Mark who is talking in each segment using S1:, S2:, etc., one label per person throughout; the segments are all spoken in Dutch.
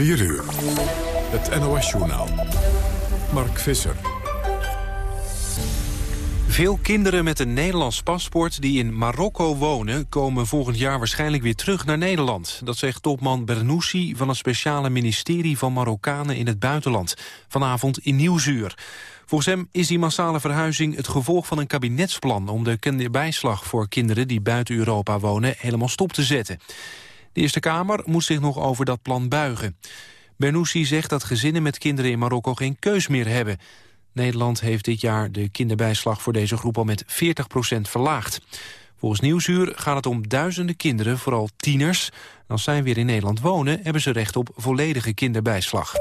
S1: 4 uur. Het NOS-journaal. Mark Visser.
S2: Veel kinderen met een Nederlands paspoort die in Marokko wonen... komen volgend jaar waarschijnlijk weer terug naar Nederland. Dat zegt topman Bernoussi van het speciale ministerie van Marokkanen in het buitenland. Vanavond in Nieuwsuur. Volgens hem is die massale verhuizing het gevolg van een kabinetsplan... om de kinderbijslag voor kinderen die buiten Europa wonen helemaal stop te zetten. De Eerste Kamer moet zich nog over dat plan buigen. Bernoussi zegt dat gezinnen met kinderen in Marokko geen keus meer hebben. Nederland heeft dit jaar de kinderbijslag voor deze groep al met 40% verlaagd. Volgens Nieuwsuur gaat het om duizenden kinderen, vooral tieners. als zij weer in Nederland wonen, hebben ze recht op volledige kinderbijslag.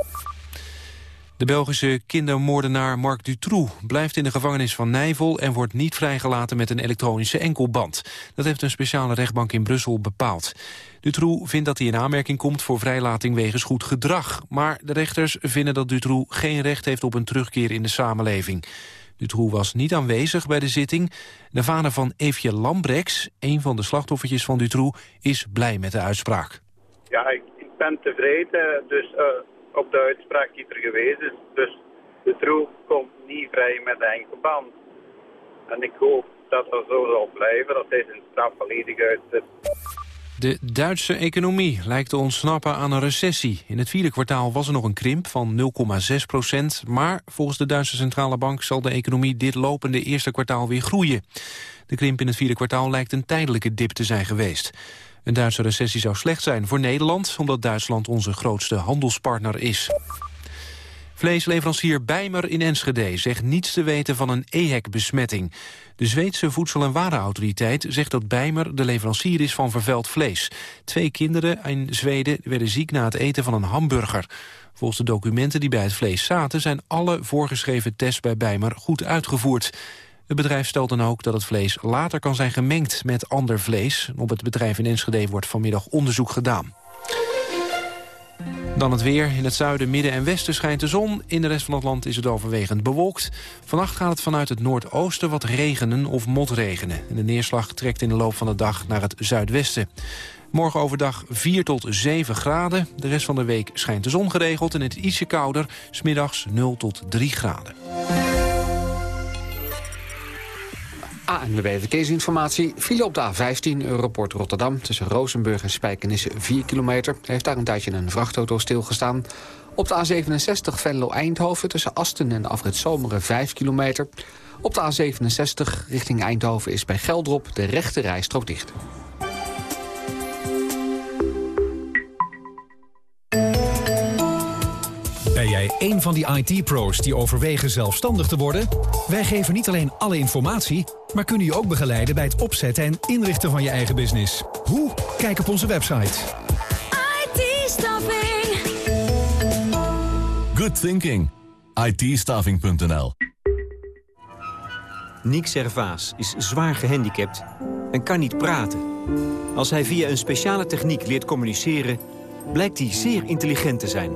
S2: De Belgische kindermoordenaar Marc Dutroux blijft in de gevangenis van Nijvel... en wordt niet vrijgelaten met een elektronische enkelband. Dat heeft een speciale rechtbank in Brussel bepaald. Dutroux vindt dat hij in aanmerking komt voor vrijlating wegens goed gedrag. Maar de rechters vinden dat Dutroux geen recht heeft op een terugkeer in de samenleving. Dutroux was niet aanwezig bij de zitting. De vader van Eefje Lambrechts, een van de slachtoffertjes van Dutroux... is blij met de uitspraak.
S3: Ja, ik, ben tevreden. Dus... Uh op de uitspraak die er geweest is. Dus de troep komt niet vrij met de enkelband. En ik hoop dat dat zo zal blijven, dat deze straf volledig uitzet.
S2: De Duitse economie lijkt te ontsnappen aan een recessie. In het vierde kwartaal was er nog een krimp van 0,6 procent. Maar volgens de Duitse Centrale Bank zal de economie dit lopende eerste kwartaal weer groeien. De krimp in het vierde kwartaal lijkt een tijdelijke dip te zijn geweest. Een Duitse recessie zou slecht zijn voor Nederland... omdat Duitsland onze grootste handelspartner is. Vleesleverancier Bijmer in Enschede zegt niets te weten van een EHEC-besmetting. De Zweedse Voedsel- en Warenautoriteit zegt dat Bijmer de leverancier is van vervuild vlees. Twee kinderen in Zweden werden ziek na het eten van een hamburger. Volgens de documenten die bij het vlees zaten... zijn alle voorgeschreven tests bij Bijmer goed uitgevoerd. Het bedrijf stelt dan ook dat het vlees later kan zijn gemengd met ander vlees. Op het bedrijf in Enschede wordt vanmiddag onderzoek gedaan. Dan het weer. In het zuiden, midden en westen schijnt de zon. In de rest van het land is het overwegend bewolkt. Vannacht gaat het vanuit het noordoosten wat regenen of motregenen. En de neerslag trekt in de loop van de dag naar het zuidwesten. Morgen overdag 4 tot 7 graden. De rest van de week schijnt de zon geregeld en het is ietsje kouder. Smiddags 0 tot 3 graden.
S4: ANWB Verkeersinformatie. File op de A15 Europort Rotterdam tussen Rozenburg en Spijkenisse 4 kilometer. heeft daar een tijdje een vrachtauto stilgestaan. Op de A67 Venlo-Eindhoven tussen Asten en Afrit Zomeren 5 kilometer. Op de A67 richting Eindhoven is bij Geldrop de rechte rijstrook dicht.
S5: Ben jij een van die IT-pro's die overwegen zelfstandig te worden? Wij geven niet alleen alle informatie, maar kunnen je ook begeleiden bij het opzetten en inrichten van je eigen business. Hoe? Kijk op onze website.
S6: IT-staffing.
S7: Good thinking. it
S8: Nick Servaas is zwaar gehandicapt en kan niet praten. Als hij via een speciale techniek leert communiceren... blijkt hij zeer intelligent te zijn...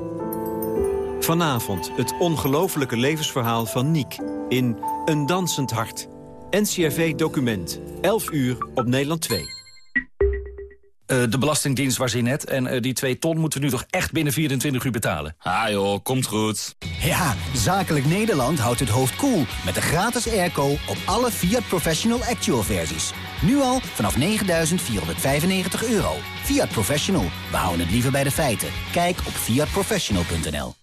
S8: Vanavond het ongelofelijke levensverhaal van Niek in Een Dansend Hart. NCRV Document. 11 uur op Nederland 2. Uh,
S9: eh, de Belastingdienst was in net. En uh, die 2 ton moeten we nu toch echt binnen 24 uur betalen.
S10: Ah joh, komt goed.
S11: Ja, Zakelijk Nederland houdt het hoofd koel cool met de gratis airco op alle Fiat Professional Actual versies. Nu al vanaf 9.495 euro. Fiat Professional, we houden het liever bij de feiten. Kijk op fiatprofessional.nl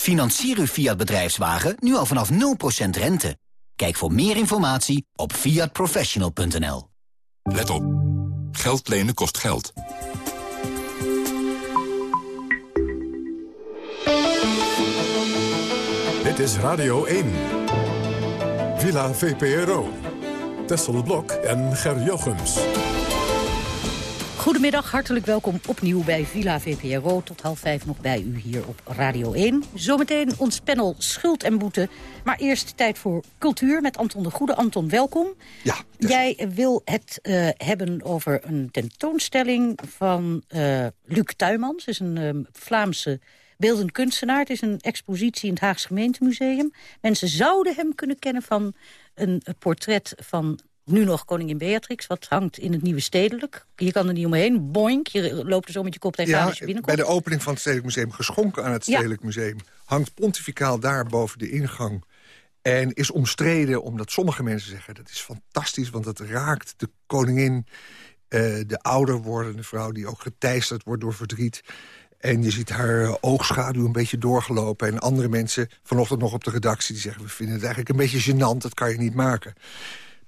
S11: Financier uw Fiat bedrijfswagen nu al vanaf 0% rente. Kijk voor meer informatie op fiatprofessional.nl.
S1: Let op. Geld lenen kost geld. Dit is Radio 1. Villa VPRO. Tessel Blok en Ger Jochems.
S6: Goedemiddag, hartelijk welkom opnieuw bij Villa VPRO. Tot half vijf nog bij u hier op Radio 1. Zometeen ons panel Schuld en Boete. Maar eerst tijd voor cultuur met Anton de Goede. Anton, welkom.
S10: Ja.
S6: Jij wil het uh, hebben over een tentoonstelling van uh, Luc Tuymans. is een uh, Vlaamse beeldend kunstenaar. Het is een expositie in het Haagse Gemeentemuseum. Mensen zouden hem kunnen kennen van een portret van nu nog koningin Beatrix, wat hangt in het Nieuwe Stedelijk. Je kan er niet omheen, boink, je loopt er zo met je kop tegen ja, als je binnenkomt.
S10: bij de opening van het Stedelijk Museum, geschonken aan het Stedelijk Museum... hangt pontificaal daar boven de ingang... En is omstreden omdat sommige mensen zeggen... dat is fantastisch, want het raakt de koningin... Uh, de ouder wordende vrouw die ook geteisterd wordt door verdriet. En je ziet haar oogschaduw een beetje doorgelopen. En andere mensen, vanochtend nog op de redactie... die zeggen, we vinden het eigenlijk een beetje gênant, dat kan je niet maken.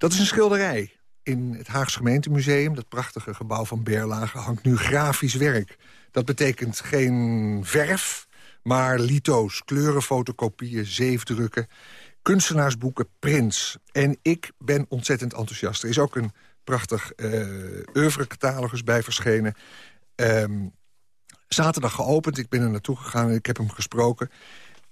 S10: Dat is een schilderij. In het Haags Gemeentemuseum, dat prachtige gebouw van Berlage... hangt nu grafisch werk. Dat betekent geen verf, maar lito's, kleurenfotocopieën, zeefdrukken... kunstenaarsboeken, prints. En ik ben ontzettend enthousiast. Er is ook een prachtig uh, oeuvrecatalogus bij verschenen. Um, zaterdag geopend, ik ben er naartoe gegaan en ik heb hem gesproken.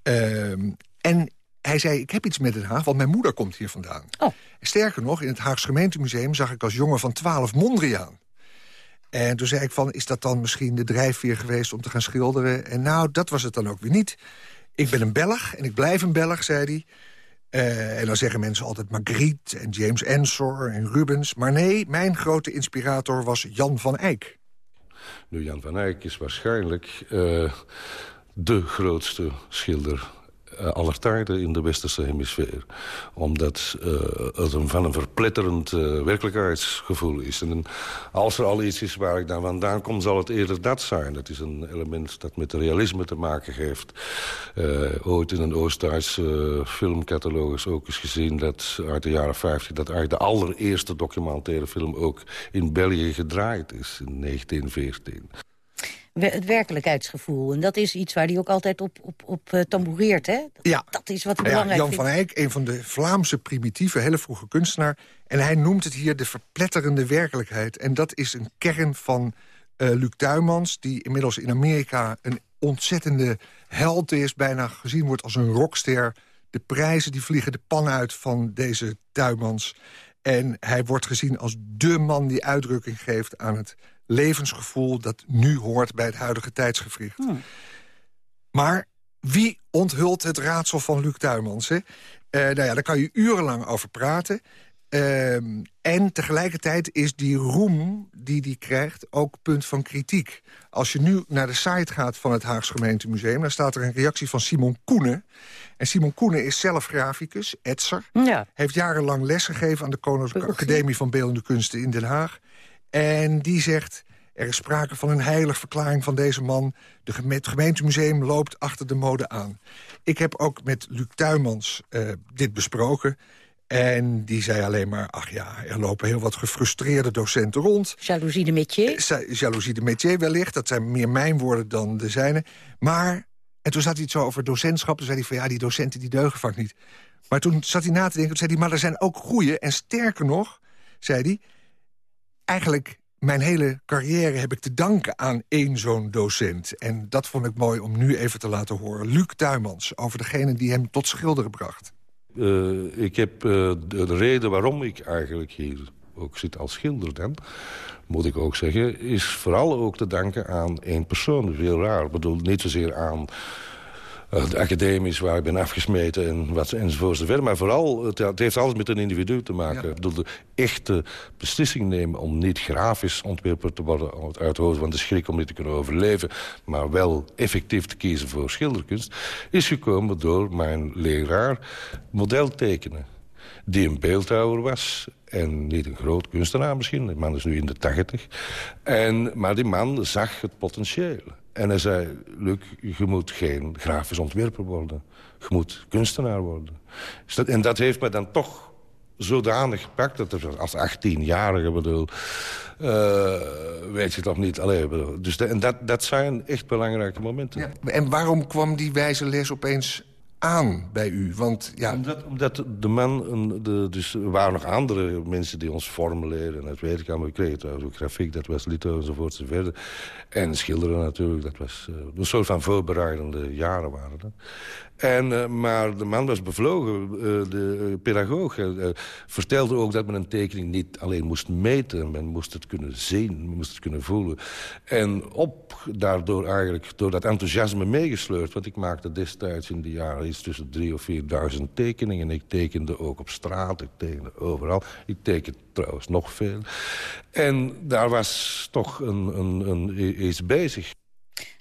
S10: Um, en hij zei, ik heb iets met Den Haag, want mijn moeder komt hier vandaan.
S6: Oh.
S10: Sterker nog, in het Haags gemeentemuseum zag ik als jongen van 12 Mondriaan. En toen zei ik van, is dat dan misschien de drijfveer geweest om te gaan schilderen? En nou, dat was het dan ook weer niet. Ik ben een Belg en ik blijf een Belg, zei hij. Uh, en dan zeggen mensen altijd Magritte en James Ensor en Rubens. Maar nee, mijn grote inspirator was Jan van Eyck.
S12: Nu, Jan van Eyck is waarschijnlijk uh, de grootste schilder aller tijden in de westerse hemisfeer. Omdat uh, het een, van een verpletterend uh, werkelijkheidsgevoel is. En als er al iets is waar ik dan vandaan kom, zal het eerder dat zijn. Het is een element dat met realisme te maken heeft. ooit in een Oost-Duits filmcatalogus ook eens gezien... dat uit de jaren 50 dat eigenlijk de allereerste documentaire film... ook in België gedraaid is in 1914
S6: het werkelijkheidsgevoel. En dat is iets waar hij ook altijd op, op, op uh, tamboureert, hè? Dat,
S10: ja.
S6: dat is wat hij ja, belangrijk
S10: Jan van Eyck, een van de Vlaamse primitieve, hele vroege kunstenaar. En hij noemt het hier de verpletterende werkelijkheid. En dat is een kern van uh, Luc Tuymans... die inmiddels in Amerika een ontzettende held is... bijna gezien wordt als een rockster. De prijzen die vliegen de pan uit van deze Tuymans. En hij wordt gezien als dé man die uitdrukking geeft aan het levensgevoel... dat nu hoort bij het huidige tijdsgevricht. Hmm. Maar wie onthult het raadsel van Luc Tuymans? Hè? Uh, nou ja, daar kan je urenlang over praten. Uh, en tegelijkertijd is die roem die hij krijgt ook punt van kritiek. Als je nu naar de site gaat van het Haags Gemeentemuseum... dan staat er een reactie van Simon Koenen. En Simon Koenen is zelf graficus, etser.
S6: Ja.
S10: Heeft jarenlang lesgegeven aan de Koninklijke Academie van Beeldende Kunsten in Den Haag. En die zegt, er is sprake van een heilig verklaring van deze man. De het gemeentemuseum loopt achter de mode aan. Ik heb ook met Luc Tuymans uh, dit besproken. En die zei alleen maar, ach ja, er lopen heel wat gefrustreerde docenten rond.
S6: Jaloezie de métier.
S10: Uh, jaloezie de métier wellicht, dat zijn meer mijn woorden dan de zijne. Maar, en toen zat hij het zo over docentschap, toen zei hij van ja, die docenten die deugen vaak niet. Maar toen zat hij na te denken, toen zei hij, maar er zijn ook goeie. En sterker nog, zei hij, eigenlijk mijn hele carrière heb ik te danken aan één zo'n docent. En dat vond ik mooi om nu even te laten horen. Luc Tuymans, over degene die hem tot schilderen bracht.
S12: Uh, ik heb uh, de reden waarom ik eigenlijk hier ook zit als schilder dan... moet ik ook zeggen, is vooral ook te danken aan één persoon. Heel raar. Ik bedoel, niet zozeer aan academisch waar ik ben afgesmeten en wat, enzovoort. Maar vooral, het, het, heeft alles met een individu te maken. Ja. Ik bedoel, de echte beslissing nemen om niet grafisch ontwerper te worden... uit het hoofd van de schrik om niet te kunnen overleven... maar wel effectief te kiezen voor schilderkunst... is gekomen door mijn leraar modeltekenen die een beeldhouwer was. En niet een groot kunstenaar misschien. Die man is nu in de tachtig. En, maar die man zag het potentieel. En hij zei, Luc, je moet geen grafisch ontwerper worden. Je moet kunstenaar worden. En dat heeft me dan toch zodanig gepakt... dat als 18-jarige bedoel... Uh, weet je toch niet. Allee, bedoel, dus en dat, dat zijn echt belangrijke momenten. Ja,
S10: en waarom kwam die wijze les opeens aan bij u? Want, ja...
S12: omdat, omdat de man, de, dus er waren nog andere mensen die ons formuleren. En dat weet ik allemaal. We kregen ook grafiek, dat was lito enzovoort enzovoort. En schilderen natuurlijk, dat was uh, een soort van voorbereidende jaren waren dat. En, uh, maar de man was bevlogen, uh, de pedagoog. vertelde ook dat men een tekening niet alleen moest meten. Men moest het kunnen zien, men moest het kunnen voelen. En op, daardoor eigenlijk, door dat enthousiasme meegesleurd... want ik maakte destijds in de jaren iets tussen drie of vierduizend tekeningen. Ik tekende ook op straat, ik tekende overal. Ik teken trouwens nog veel. En daar was toch een, een, een, iets bezig.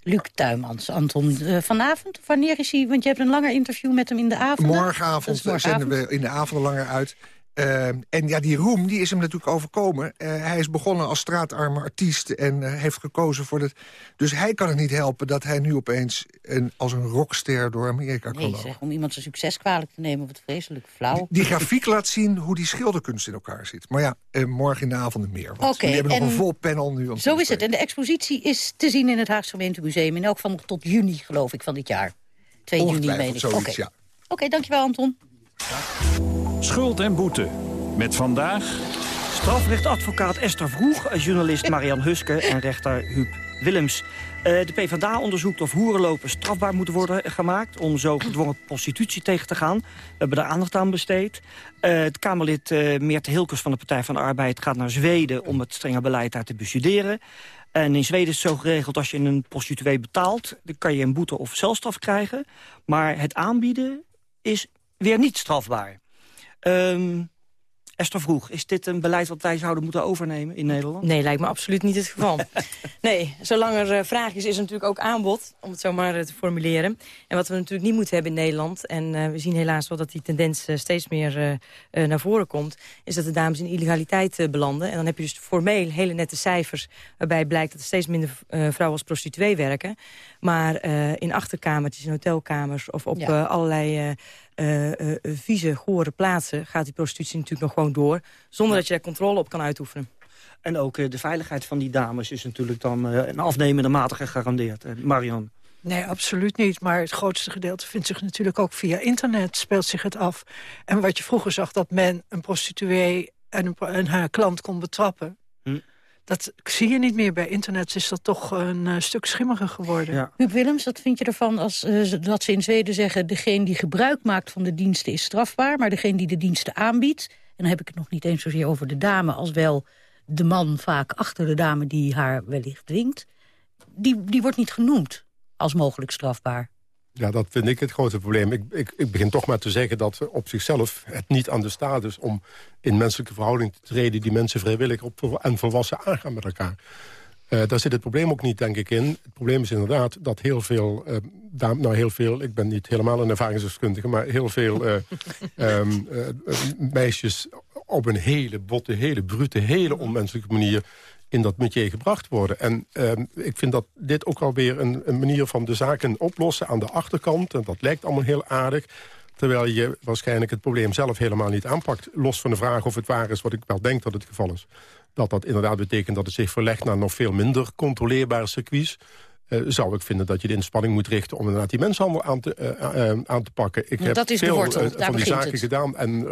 S6: Luc Tuymans, Anton, uh, vanavond? Wanneer is hij? Want je hebt een langer interview met hem in de avond.
S10: Morgenavond, morgenavond. zenden we in de avond langer uit. Uh, en ja, die roem die is hem natuurlijk overkomen. Uh, hij is begonnen als straatarme artiest en uh, heeft gekozen voor het... Dus hij kan het niet helpen dat hij nu opeens een, als een rockster door Amerika
S6: nee,
S10: kan lopen.
S6: Zeg, om iemand zijn succes kwalijk te nemen, wat vreselijk flauw.
S10: Die, die grafiek laat zien hoe die schilderkunst in elkaar zit. Maar ja, morgen in de avond meer. Want okay, we hebben nog een vol panel nu.
S6: Zo is het. En de expositie is te zien in het Haagse Gemeentemuseum. In elk geval nog tot juni, geloof ik, van dit jaar. 2 juni, meen ik. Oké, okay. ja. okay, dankjewel Anton.
S13: Schuld en boete. Met vandaag...
S14: Strafrechtadvocaat Esther Vroeg, journalist Marian Huske en rechter Huub Willems. Uh, de PvdA onderzoekt of hoerenlopen strafbaar moeten worden gemaakt... om zo gedwongen prostitutie tegen te gaan. We hebben daar aandacht aan besteed. Uh, het Kamerlid uh, Meerte Hilkers van de Partij van de Arbeid gaat naar Zweden... om het strenge beleid daar te bestuderen. En in Zweden is het zo geregeld, als je een prostituee betaalt... dan kan je een boete of celstraf krijgen. Maar het aanbieden is weer niet strafbaar. Um, Esther Vroeg, is dit een beleid wat wij zouden moeten overnemen in Nederland?
S15: Nee, lijkt me absoluut niet het geval. nee, zolang er uh, vraag is, is er natuurlijk ook aanbod, om het zo maar uh, te formuleren. En wat we natuurlijk niet moeten hebben in Nederland... en uh, we zien helaas wel dat die tendens steeds meer naar voren komt... is dat de dames in illegaliteit belanden. En dan heb je dus formeel hele nette cijfers... waarbij blijkt dat er steeds minder vrouwen als prostituee werken. Maar in achterkamertjes, in hotelkamers of op ja. allerlei uh, uh, vieze, gore plaatsen... gaat die prostitutie natuurlijk nog gewoon door... zonder dat je daar controle op kan uitoefenen.
S14: En ook uh, de veiligheid van die dames is natuurlijk dan een afnemende mate gegarandeerd. Marion.
S16: Nee, absoluut niet. Maar het grootste gedeelte vindt zich natuurlijk ook via internet speelt zich het af. En wat je vroeger zag, dat men een prostituee en, een, en haar klant kon betrappen... Dat zie je niet meer. Bij internet is dat toch een uh, stuk schimmiger geworden.
S6: Ja. Huub Willems, wat vind je ervan als uh, dat ze in Zweden zeggen... degene die gebruik maakt van de diensten is strafbaar... maar degene die de diensten aanbiedt... en dan heb ik het nog niet eens zozeer over de dame... als wel de man vaak achter de dame die haar wellicht dwingt... die, die wordt niet genoemd als mogelijk strafbaar.
S17: Ja, dat vind ik het grote probleem. Ik, ik, ik, begin toch maar te zeggen dat op zichzelf het niet aan de staat is... om in menselijke verhouding te treden die mensen vrijwillig op, en volwassen aangaan met elkaar. Uh, daar zit het probleem ook niet, denk ik, in. Het probleem is inderdaad dat heel veel, uh, nou heel veel... ik ben niet helemaal een ervaringsdeskundige... maar heel veel uh, um, meisjes op een hele botte, hele brute, hele onmenselijke manier in dat métier gebracht worden. En uh, ik vind dat dit ook alweer een, een manier van de zaken oplossen aan de achterkant. En dat lijkt allemaal heel aardig. Terwijl je waarschijnlijk het probleem zelf helemaal niet aanpakt. Los van de vraag of het waar is, wat ik wel denk dat het geval is. Dat dat inderdaad betekent dat het zich verlegt naar nog veel minder controleerbare circuits. Uh, zou ik vinden dat je de inspanning moet richten... om inderdaad die mensenhandel aan te, uh, uh, aan te pakken. Ik heb
S6: dat is
S17: veel
S6: de wortel,
S17: van die zaken
S6: het.
S17: gedaan. En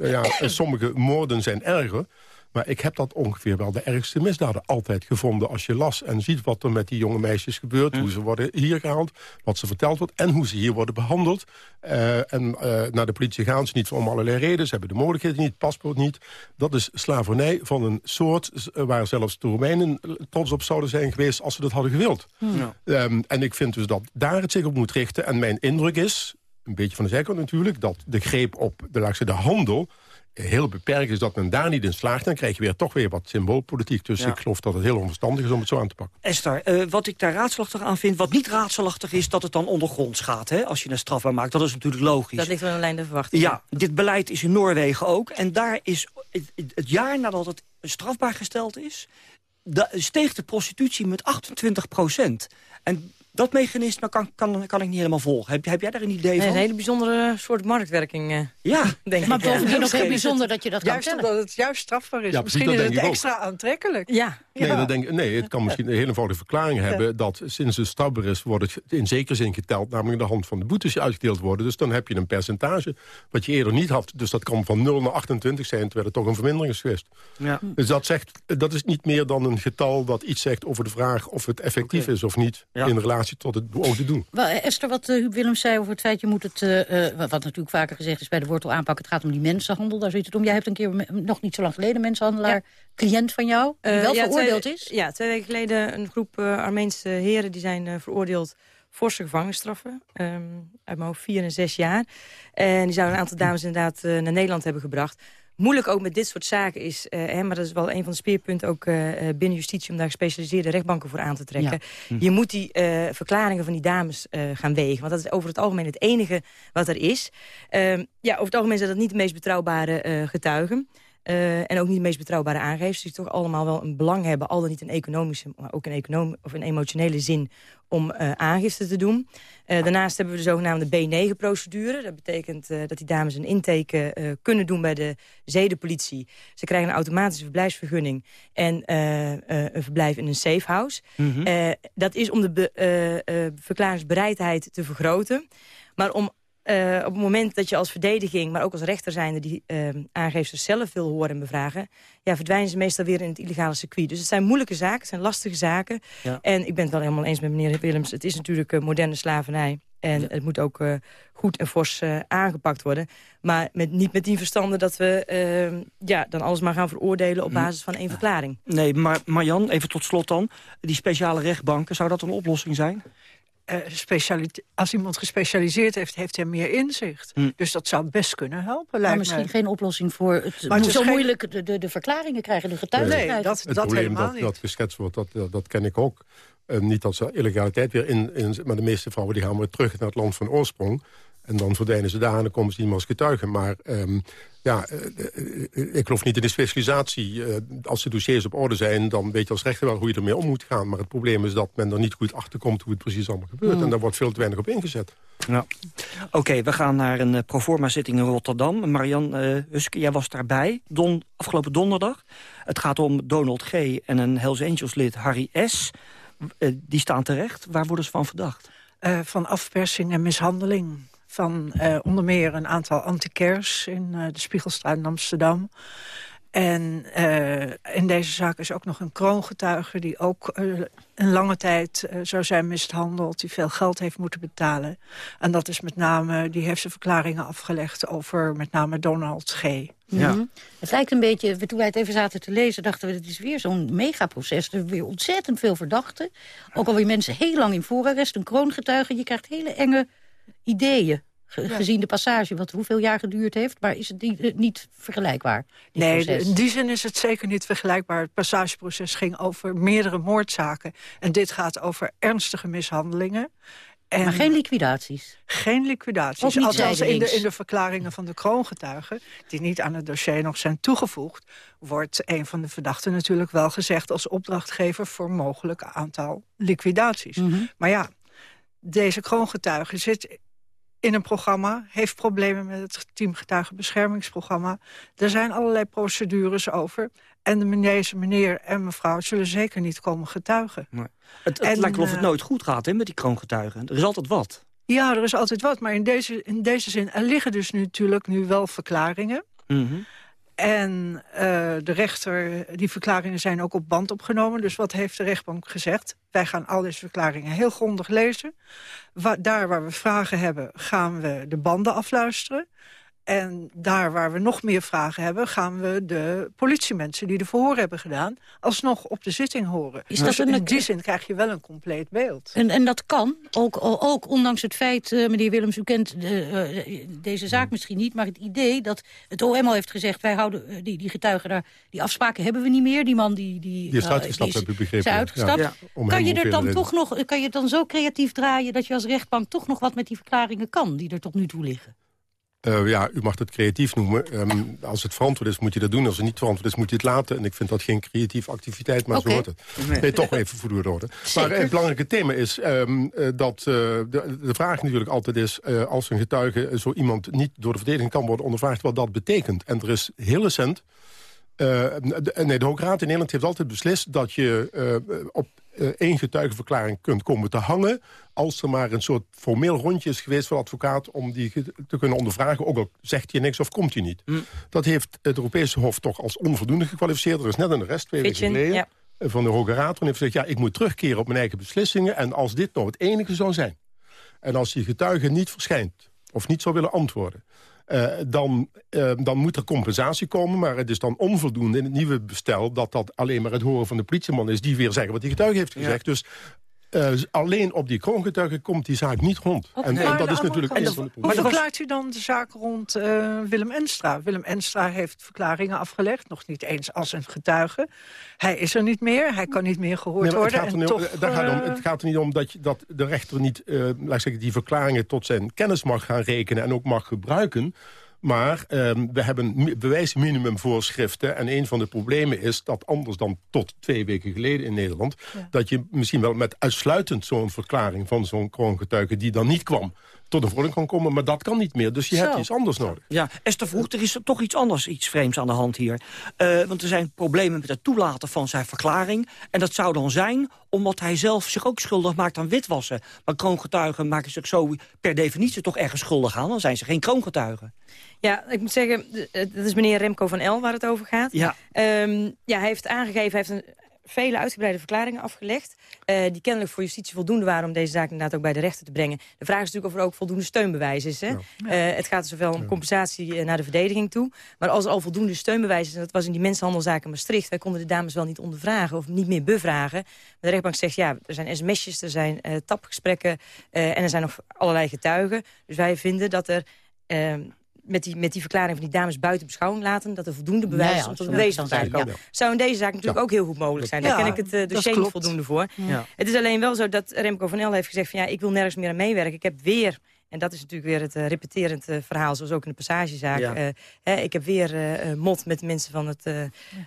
S17: ja, sommige moorden zijn erger. Maar ik heb dat ongeveer wel de ergste misdaden altijd gevonden. Als je las en ziet wat er met die jonge meisjes gebeurt... hoe ze worden hier gehaald, wat ze verteld wordt... en hoe ze hier worden behandeld. Uh, en uh, naar de politie gaan ze niet om allerlei redenen. Ze hebben de mogelijkheden niet, het paspoort niet. Dat is slavernij van een soort waar zelfs de Romeinen trots op zouden zijn geweest... als ze dat hadden gewild. Ja. Um, en ik vind dus dat daar het zich op moet richten. En mijn indruk is, een beetje van de zijkant natuurlijk... dat de greep op de, de handel heel beperkt is dat men daar niet in slaagt... dan krijg je weer toch weer wat symboolpolitiek. Dus ik geloof dat het heel onverstandig is om het zo aan te pakken.
S14: Esther, uh, wat ik daar raadselachtig aan vind... wat niet raadselachtig is, dat het dan ondergronds gaat... Hè, als je een strafbaar maakt. Dat is natuurlijk logisch.
S15: Dat ligt wel een lijn de verwachting.
S14: Ja, dit beleid is in Noorwegen ook. En daar is het, het jaar nadat het strafbaar gesteld is... De, steeg de prostitutie met 28 procent. En Dat mechanisme kan, kan, kan ik niet helemaal volgen. Heb, heb jij daar een idee van?
S15: Een hele bijzondere soort marktwerking, uh,
S14: ja,
S15: denk
S6: maar
S15: ik.
S6: bovendien
S15: ja.
S6: nog heel bijzonder dat je dat
S16: juist
S6: kan
S16: omdat het juist strafbaar is.
S17: Ja,
S16: misschien is
S17: dat
S16: het extra aantrekkelijk.
S15: Ja.
S17: Nee, dat denk, ik- nee, het kan misschien een heel eenvoudige verklaring hebben... dat sinds het strafbaar is, wordt het in zekere zin geteld... namelijk de hand van de boetes die uitgedeeld worden. Dus dan heb je een percentage wat je eerder niet had. Dus dat kan van 0 naar 28 zijn, terwijl het toch een vermindering is geweest.
S14: Ja.
S17: Dus dat, zegt, dat is niet meer dan een getal dat iets zegt over de vraag... of het effectief is of niet
S14: Ja.
S17: in relatie tot het beoogde doel.
S6: Wel, eh, Esther, wat uh, Huub Willems zei over het feit... je moet het, uh, uh, wat natuurlijk vaker gezegd is bij de wortel aanpakken... het gaat om die mensenhandel, daar zit het om. Jij hebt een keer, nog niet zo lang geleden, mensenhandelaar...
S15: Ja.
S6: cliënt van jou, die
S15: Eh,
S6: wel
S15: ja,
S6: veroordeeld
S15: twee,
S6: is.
S15: Ja, twee weken geleden een groep uh, Armeense heren... die zijn uh, veroordeeld forse gevangenisstraffen. Um, uit mijn hoofd vier en zes jaar. En die zouden een aantal dames inderdaad uh, naar Nederland hebben gebracht. Moeilijk ook met dit soort zaken is... Uh, hè, maar dat is wel een van de speerpunten ook uh, binnen justitie... om daar gespecialiseerde rechtbanken voor aan te trekken. Ja. Je moet die uh, verklaringen van die dames gaan wegen. Want dat is over het algemeen het enige wat er is. Uh, ja, over het algemeen zijn dat niet de meest betrouwbare getuigen. Uh, en ook niet de meest betrouwbare aangevers. Die toch allemaal wel een belang hebben. Al dan niet in economische, maar ook in, econom of in emotionele zin. Om uh, aangifte te doen. Uh, daarnaast hebben we de zogenaamde B9-procedure. Dat betekent dat die dames een intake kunnen doen bij de zedenpolitie. Ze krijgen een automatische verblijfsvergunning. En een verblijf in een safehouse. Mm -hmm. uh, dat is om de be, verklaringsbereidheid te vergroten. Maar om uh, op het moment dat je als verdediging, maar ook als rechter zijnde... die uh, aangevers zelf wil horen en bevragen... Ja, verdwijnen ze meestal weer in het illegale circuit. Dus het zijn moeilijke zaken, het zijn lastige zaken. Ja. En ik ben het wel helemaal eens met meneer Willems. Het is natuurlijk uh, moderne slavernij. En ja. het moet ook uh, goed en fors aangepakt worden. Maar met, niet met die verstanden dat we ja, dan alles maar gaan veroordelen... op basis van één verklaring.
S14: Nee, maar Marjan, even tot slot dan. Die speciale rechtbanken, zou dat een oplossing zijn?
S16: Uh, als iemand gespecialiseerd heeft, heeft hij meer inzicht. Mm. Dus dat zou best kunnen helpen,
S6: Maar misschien me. geen oplossing voor het, maar het zo geen... moeilijk de, de, de, verklaringen krijgen, de getuigen
S17: nee,
S6: krijgen.
S16: Dat,
S17: het
S16: dat
S17: probleem dat,
S16: niet.
S17: dat geschetst wordt, dat, dat, dat ken ik ook. Uh, niet dat ze illegaliteit weer in, in... Maar de meeste vrouwen die gaan weer terug naar het land van oorsprong. En dan verdwijnen ze daar en dan komen ze niet meer als getuigen. Maar um, ja, uh, ik geloof niet in de specialisatie. Uh, als de dossiers op orde zijn, dan weet je als rechter wel hoe je ermee om moet gaan. Maar het probleem is dat men er niet goed achter komt hoe het precies allemaal gebeurt. Mm. En daar wordt veel te weinig op ingezet.
S14: Ja. Oké, okay, we gaan naar een uh, proforma-zitting in Rotterdam. Marian uh, Huske, jij was daarbij don afgelopen donderdag. Het gaat om Donald G. en een Hells Angels-lid Harry S. Uh, die staan terecht. Waar worden ze van verdacht?
S16: van afpersing en mishandeling van uh, onder meer een aantal antiquairs in uh, de Spiegelstraat in Amsterdam. En uh, in deze zaak is ook nog een kroongetuige... die ook een lange tijd zou zijn mishandeld... die veel geld heeft moeten betalen. En dat is met name, die heeft zijn verklaringen afgelegd... over met name Donald G.
S6: Ja. Mm -hmm. Het lijkt een beetje, toen wij het even zaten te lezen... dachten we, het is weer zo'n megaproces. Er weer ontzettend veel verdachten. Ook alweer mensen heel lang in voorarrest. Een kroongetuige, je krijgt hele enge ideeën. Ge ja. Gezien de passage, wat hoeveel jaar geduurd heeft. Maar is het niet, niet vergelijkbaar?
S16: Nee,
S6: proces?
S16: in die zin is het zeker niet vergelijkbaar. Het passageproces ging over meerdere moordzaken. En dit gaat over ernstige mishandelingen.
S6: En maar geen liquidaties?
S16: Geen liquidaties. Althans in de, in de verklaringen van de kroongetuigen... die niet aan het dossier nog zijn toegevoegd... wordt een van de verdachten natuurlijk wel gezegd... als opdrachtgever voor mogelijk aantal liquidaties. Mm -hmm. Maar ja, deze kroongetuige zit in een programma, heeft problemen met het teamgetuigenbeschermingsprogramma. Er zijn allerlei procedures over. En de meneer, meneer en mevrouw zullen zeker niet komen getuigen.
S14: Nee. Het, het en, lijkt wel of het nooit goed gaat hè, met die kroongetuigen. Er is altijd wat.
S16: Ja, er is altijd wat. Maar in deze, in deze zin, er liggen dus natuurlijk nu wel verklaringen.
S14: Mm -hmm.
S16: En uh, de rechter, die verklaringen zijn ook op band opgenomen. Dus wat heeft de rechtbank gezegd? Wij gaan al deze verklaringen heel grondig lezen. Daar waar we vragen hebben, gaan we de banden afluisteren. En daar waar we nog meer vragen hebben... gaan we de politiemensen die de verhoor hebben gedaan... alsnog op de zitting horen. Is dat dus een... in die zin krijg je wel een compleet beeld.
S6: En, en dat kan, ook, ook ondanks het feit... Uh, meneer Willems, u kent de, uh, deze zaak misschien niet... maar het idee dat het OM al heeft gezegd... wij houden uh, die, die getuigen daar... die afspraken hebben we niet meer. Die man die... Die,
S17: die is uitgestapt, heb ik begrepen.
S6: Is uitgestapt. Ja. Ja. Kan je er dan toch nog... Kan je het dan zo creatief draaien... dat je als rechtbank toch nog wat met die verklaringen kan... die er tot nu toe liggen?
S17: Uh, ja, u mag het creatief noemen. Um, als het verantwoord is, moet je dat doen. Als het niet verantwoord is, moet je het laten. En ik vind dat geen creatieve activiteit, maar okay. zo hoort het. Nee. nee. toch even voor de orde. Maar het belangrijke thema is um, uh, dat uh, de, de, vraag natuurlijk altijd is... als een getuige zo iemand niet door de verdediging kan worden ondervraagd... wat dat betekent. En er is heel recent... de, nee, de Hoge Raad in Nederland heeft altijd beslist... dat je op één getuigenverklaring kunt komen te hangen... als er maar een soort formeel rondje is geweest van advocaat... om die te kunnen ondervragen, ook al zegt hij niks of komt hij niet. Mm. Dat heeft het Europese Hof toch als onvoldoende gekwalificeerd. Er is net een rest twee weken geleden ja. van de Hoge Raad... en heeft gezegd, ja, ik moet terugkeren op mijn eigen beslissingen... en als dit nou het enige zou zijn... en als die getuige niet verschijnt of niet zou willen antwoorden... Uh, dan, uh, dan moet er compensatie komen. Maar het is dan onvoldoende in het nieuwe bestel... dat dat alleen maar het horen van de politieman is... die weer zeggen wat die getuige heeft gezegd. Ja. Dus uh, alleen op die kroongetuigen komt die zaak niet rond.
S16: En, en, dat is natuurlijk een van de Hoe verklaart u dan de zaak rond uh, Willem Enstra? Willem Enstra heeft verklaringen afgelegd, nog niet eens als een getuige. Hij is er niet meer, hij kan niet meer gehoord nee, worden. Het gaat,
S17: er,
S16: toch,
S17: daar gaat om, het gaat er niet om dat, je, dat de rechter niet uh, laat zeggen, die verklaringen tot zijn kennis mag gaan rekenen... en ook mag gebruiken... Maar um, we hebben bewijsminimumvoorschriften. En een van de problemen is dat anders dan tot twee weken geleden in Nederland... Ja. dat je misschien wel met uitsluitend zo'n verklaring van zo'n kroongetuige... die dan niet kwam, tot een verordening kan komen. Maar dat kan niet meer, dus je Zo. hebt iets anders nodig.
S14: Ja, Esther vroeg, er is toch iets anders, iets vreemds aan de hand hier. Uh, want er zijn problemen met het toelaten van zijn verklaring. En dat zou dan zijn omdat hij zelf zich ook schuldig maakt aan witwassen. Maar kroongetuigen maken zich zo per definitie toch ergens schuldig aan. Dan zijn ze geen kroongetuigen.
S15: Ja, ik moet zeggen, dat is meneer Remco van El waar het over gaat.
S14: Ja.
S15: Um, ja, hij heeft aangegeven, hij heeft een vele uitgebreide verklaringen afgelegd... Uh, die kennelijk voor justitie voldoende waren om deze zaak inderdaad ook bij de rechter te brengen. De vraag is natuurlijk of er ook voldoende steunbewijs is. Hè? Ja. Uh, het gaat zowel om compensatie uh, naar de verdediging toe. Maar als er al voldoende steunbewijs is, en dat was in die mensenhandelzaken Maastricht... wij konden de dames wel niet ondervragen of niet meer bevragen. Maar de rechtbank zegt, ja, er zijn sms'jes, er zijn tapgesprekken... en er zijn nog allerlei getuigen. Dus wij vinden dat er ehm, met die, met die verklaring van die dames buiten beschouwing laten... dat er voldoende bewijs is ja, om tot een wezen te komen. Ja. Zou in deze zaak natuurlijk ook heel goed mogelijk zijn. Daar ken ik het uh, dossier niet voldoende voor. Het is alleen wel zo dat Remco van El heeft gezegd... van ja, ik wil nergens meer aan meewerken. Ik heb weer... En dat is natuurlijk weer het uh, repeterend uh, verhaal, zoals ook in de passagezaak. Ja. Uh, ik heb weer mot met mensen van het,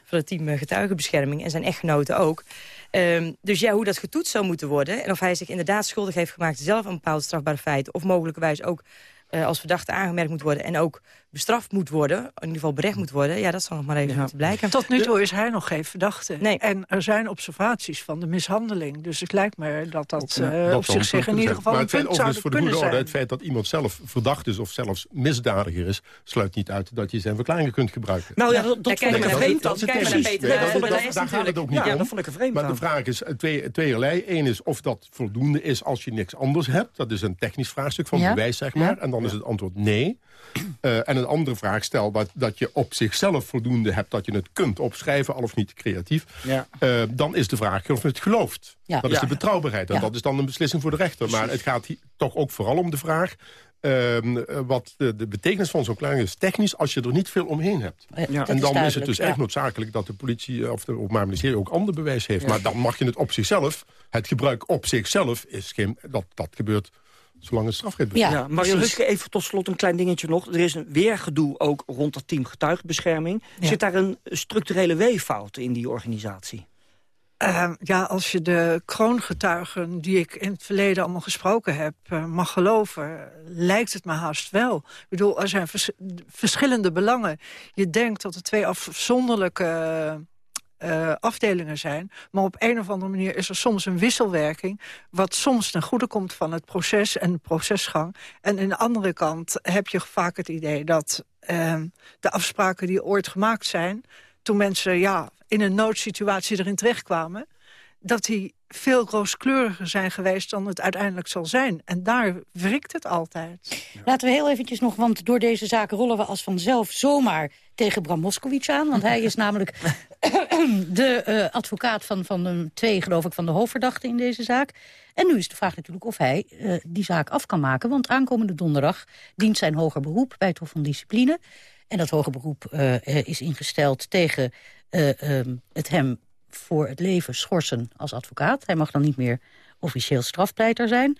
S15: van het team getuigenbescherming en zijn echtgenoten ook. Um, dus ja, hoe dat getoetst zou moeten worden... en of hij zich inderdaad schuldig heeft gemaakt zelf een bepaald strafbaar feit... of mogelijkerwijs ook als verdachte aangemerkt moet worden... en ook bestraft moet worden, in ieder geval berecht moet worden... ja, dat zal nog maar even ja. moeten blijken.
S16: Tot nu toe is hij nog geen verdachte. Nee. En er zijn observaties van de mishandeling. Dus het lijkt me dat dat, uh, dat op zich zich in ieder geval
S17: maar
S16: een punt
S17: zou voor de goede orde, Het feit dat iemand zelf verdacht is of zelfs misdadiger is... sluit niet uit dat je zijn verklaringen kunt gebruiken.
S14: Nou ja, dat, dat vond ik een vreemd. Dat
S17: Daar gaat het ook niet om.
S14: dat vond ik een vreemd
S17: Maar de vraag is twee, tweeërlei. Eén is of dat voldoende is als je niks anders hebt. Dat is een technisch vraagstuk van bewijs, zeg maar. En dan is het antwoord nee. Uh, en een andere vraag stel wat, dat je op zichzelf voldoende hebt... dat je het kunt opschrijven, al of niet creatief... Ja. Uh, dan is de vraag of je het gelooft. Ja. Dat is de betrouwbaarheid. En dat is dan een beslissing voor de rechter. Maar het gaat hier toch ook vooral om de vraag... Uh, wat de, de, betekenis van zo'n klaring is technisch... als je er niet veel omheen hebt. Ja, en dan is, is het dus echt noodzakelijk dat de politie... of de Openbaar Ministerie ook ander bewijs heeft. Maar dan mag je het op zichzelf... het gebruik op zichzelf is geen... dat, dat gebeurt zolang het strafrecht
S14: bestaat. Ja, Huske, even tot slot een klein dingetje nog. Er is een weergedoe ook rond dat team getuigenbescherming. Ja. Zit daar een structurele weeffout in die organisatie?
S16: Uh, ja, als je de kroongetuigen die ik in het verleden allemaal gesproken heb... Uh, mag geloven, lijkt het me haast wel. Ik bedoel, er zijn vers verschillende belangen. Je denkt dat er twee afzonderlijke uh, afdelingen zijn. Maar op een of andere manier is er soms een wisselwerking... wat soms ten goede komt van het proces en de procesgang. En aan de andere kant heb je vaak het idee dat uh, de afspraken die ooit gemaakt zijn... toen mensen ja, in een noodsituatie erin terechtkwamen... dat die veel rooskleuriger zijn geweest dan het uiteindelijk zal zijn. En daar wrikt het altijd.
S6: Laten we heel eventjes nog, want door deze zaak rollen we als vanzelf zomaar tegen Bram Moskowitz aan. Want hij is namelijk de uh, advocaat van, van de twee, geloof ik, van de hoofdverdachten in deze zaak. En nu is de vraag natuurlijk of hij uh, die zaak af kan maken. Want aankomende donderdag dient zijn hoger beroep bij het Hof van Discipline. En dat hoger beroep uh, is ingesteld tegen um, het hem voor het leven schorsen als advocaat. Hij mag dan niet meer officieel strafpleiter zijn.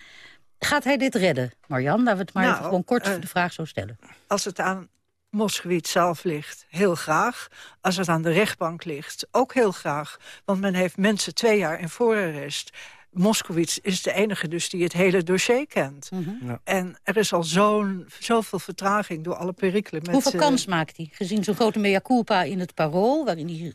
S6: Gaat hij dit redden, Marjan? Laten we het maar
S16: Nou,
S6: even gewoon kort
S16: eh,
S6: de vraag zo stellen.
S16: Als het aan Moskowitz zelf ligt, heel graag. Als het aan de rechtbank ligt, ook heel graag. Want men heeft mensen twee jaar in voorarrest. Moskowitz is de enige dus die het hele dossier kent.
S6: Mhm.
S16: En er is al zo'n zoveel vertraging door alle perikelen. Met,
S6: Hoeveel
S16: eh,
S6: kans maakt hij? Gezien zo'n grote mea culpa in het parool... waarin hij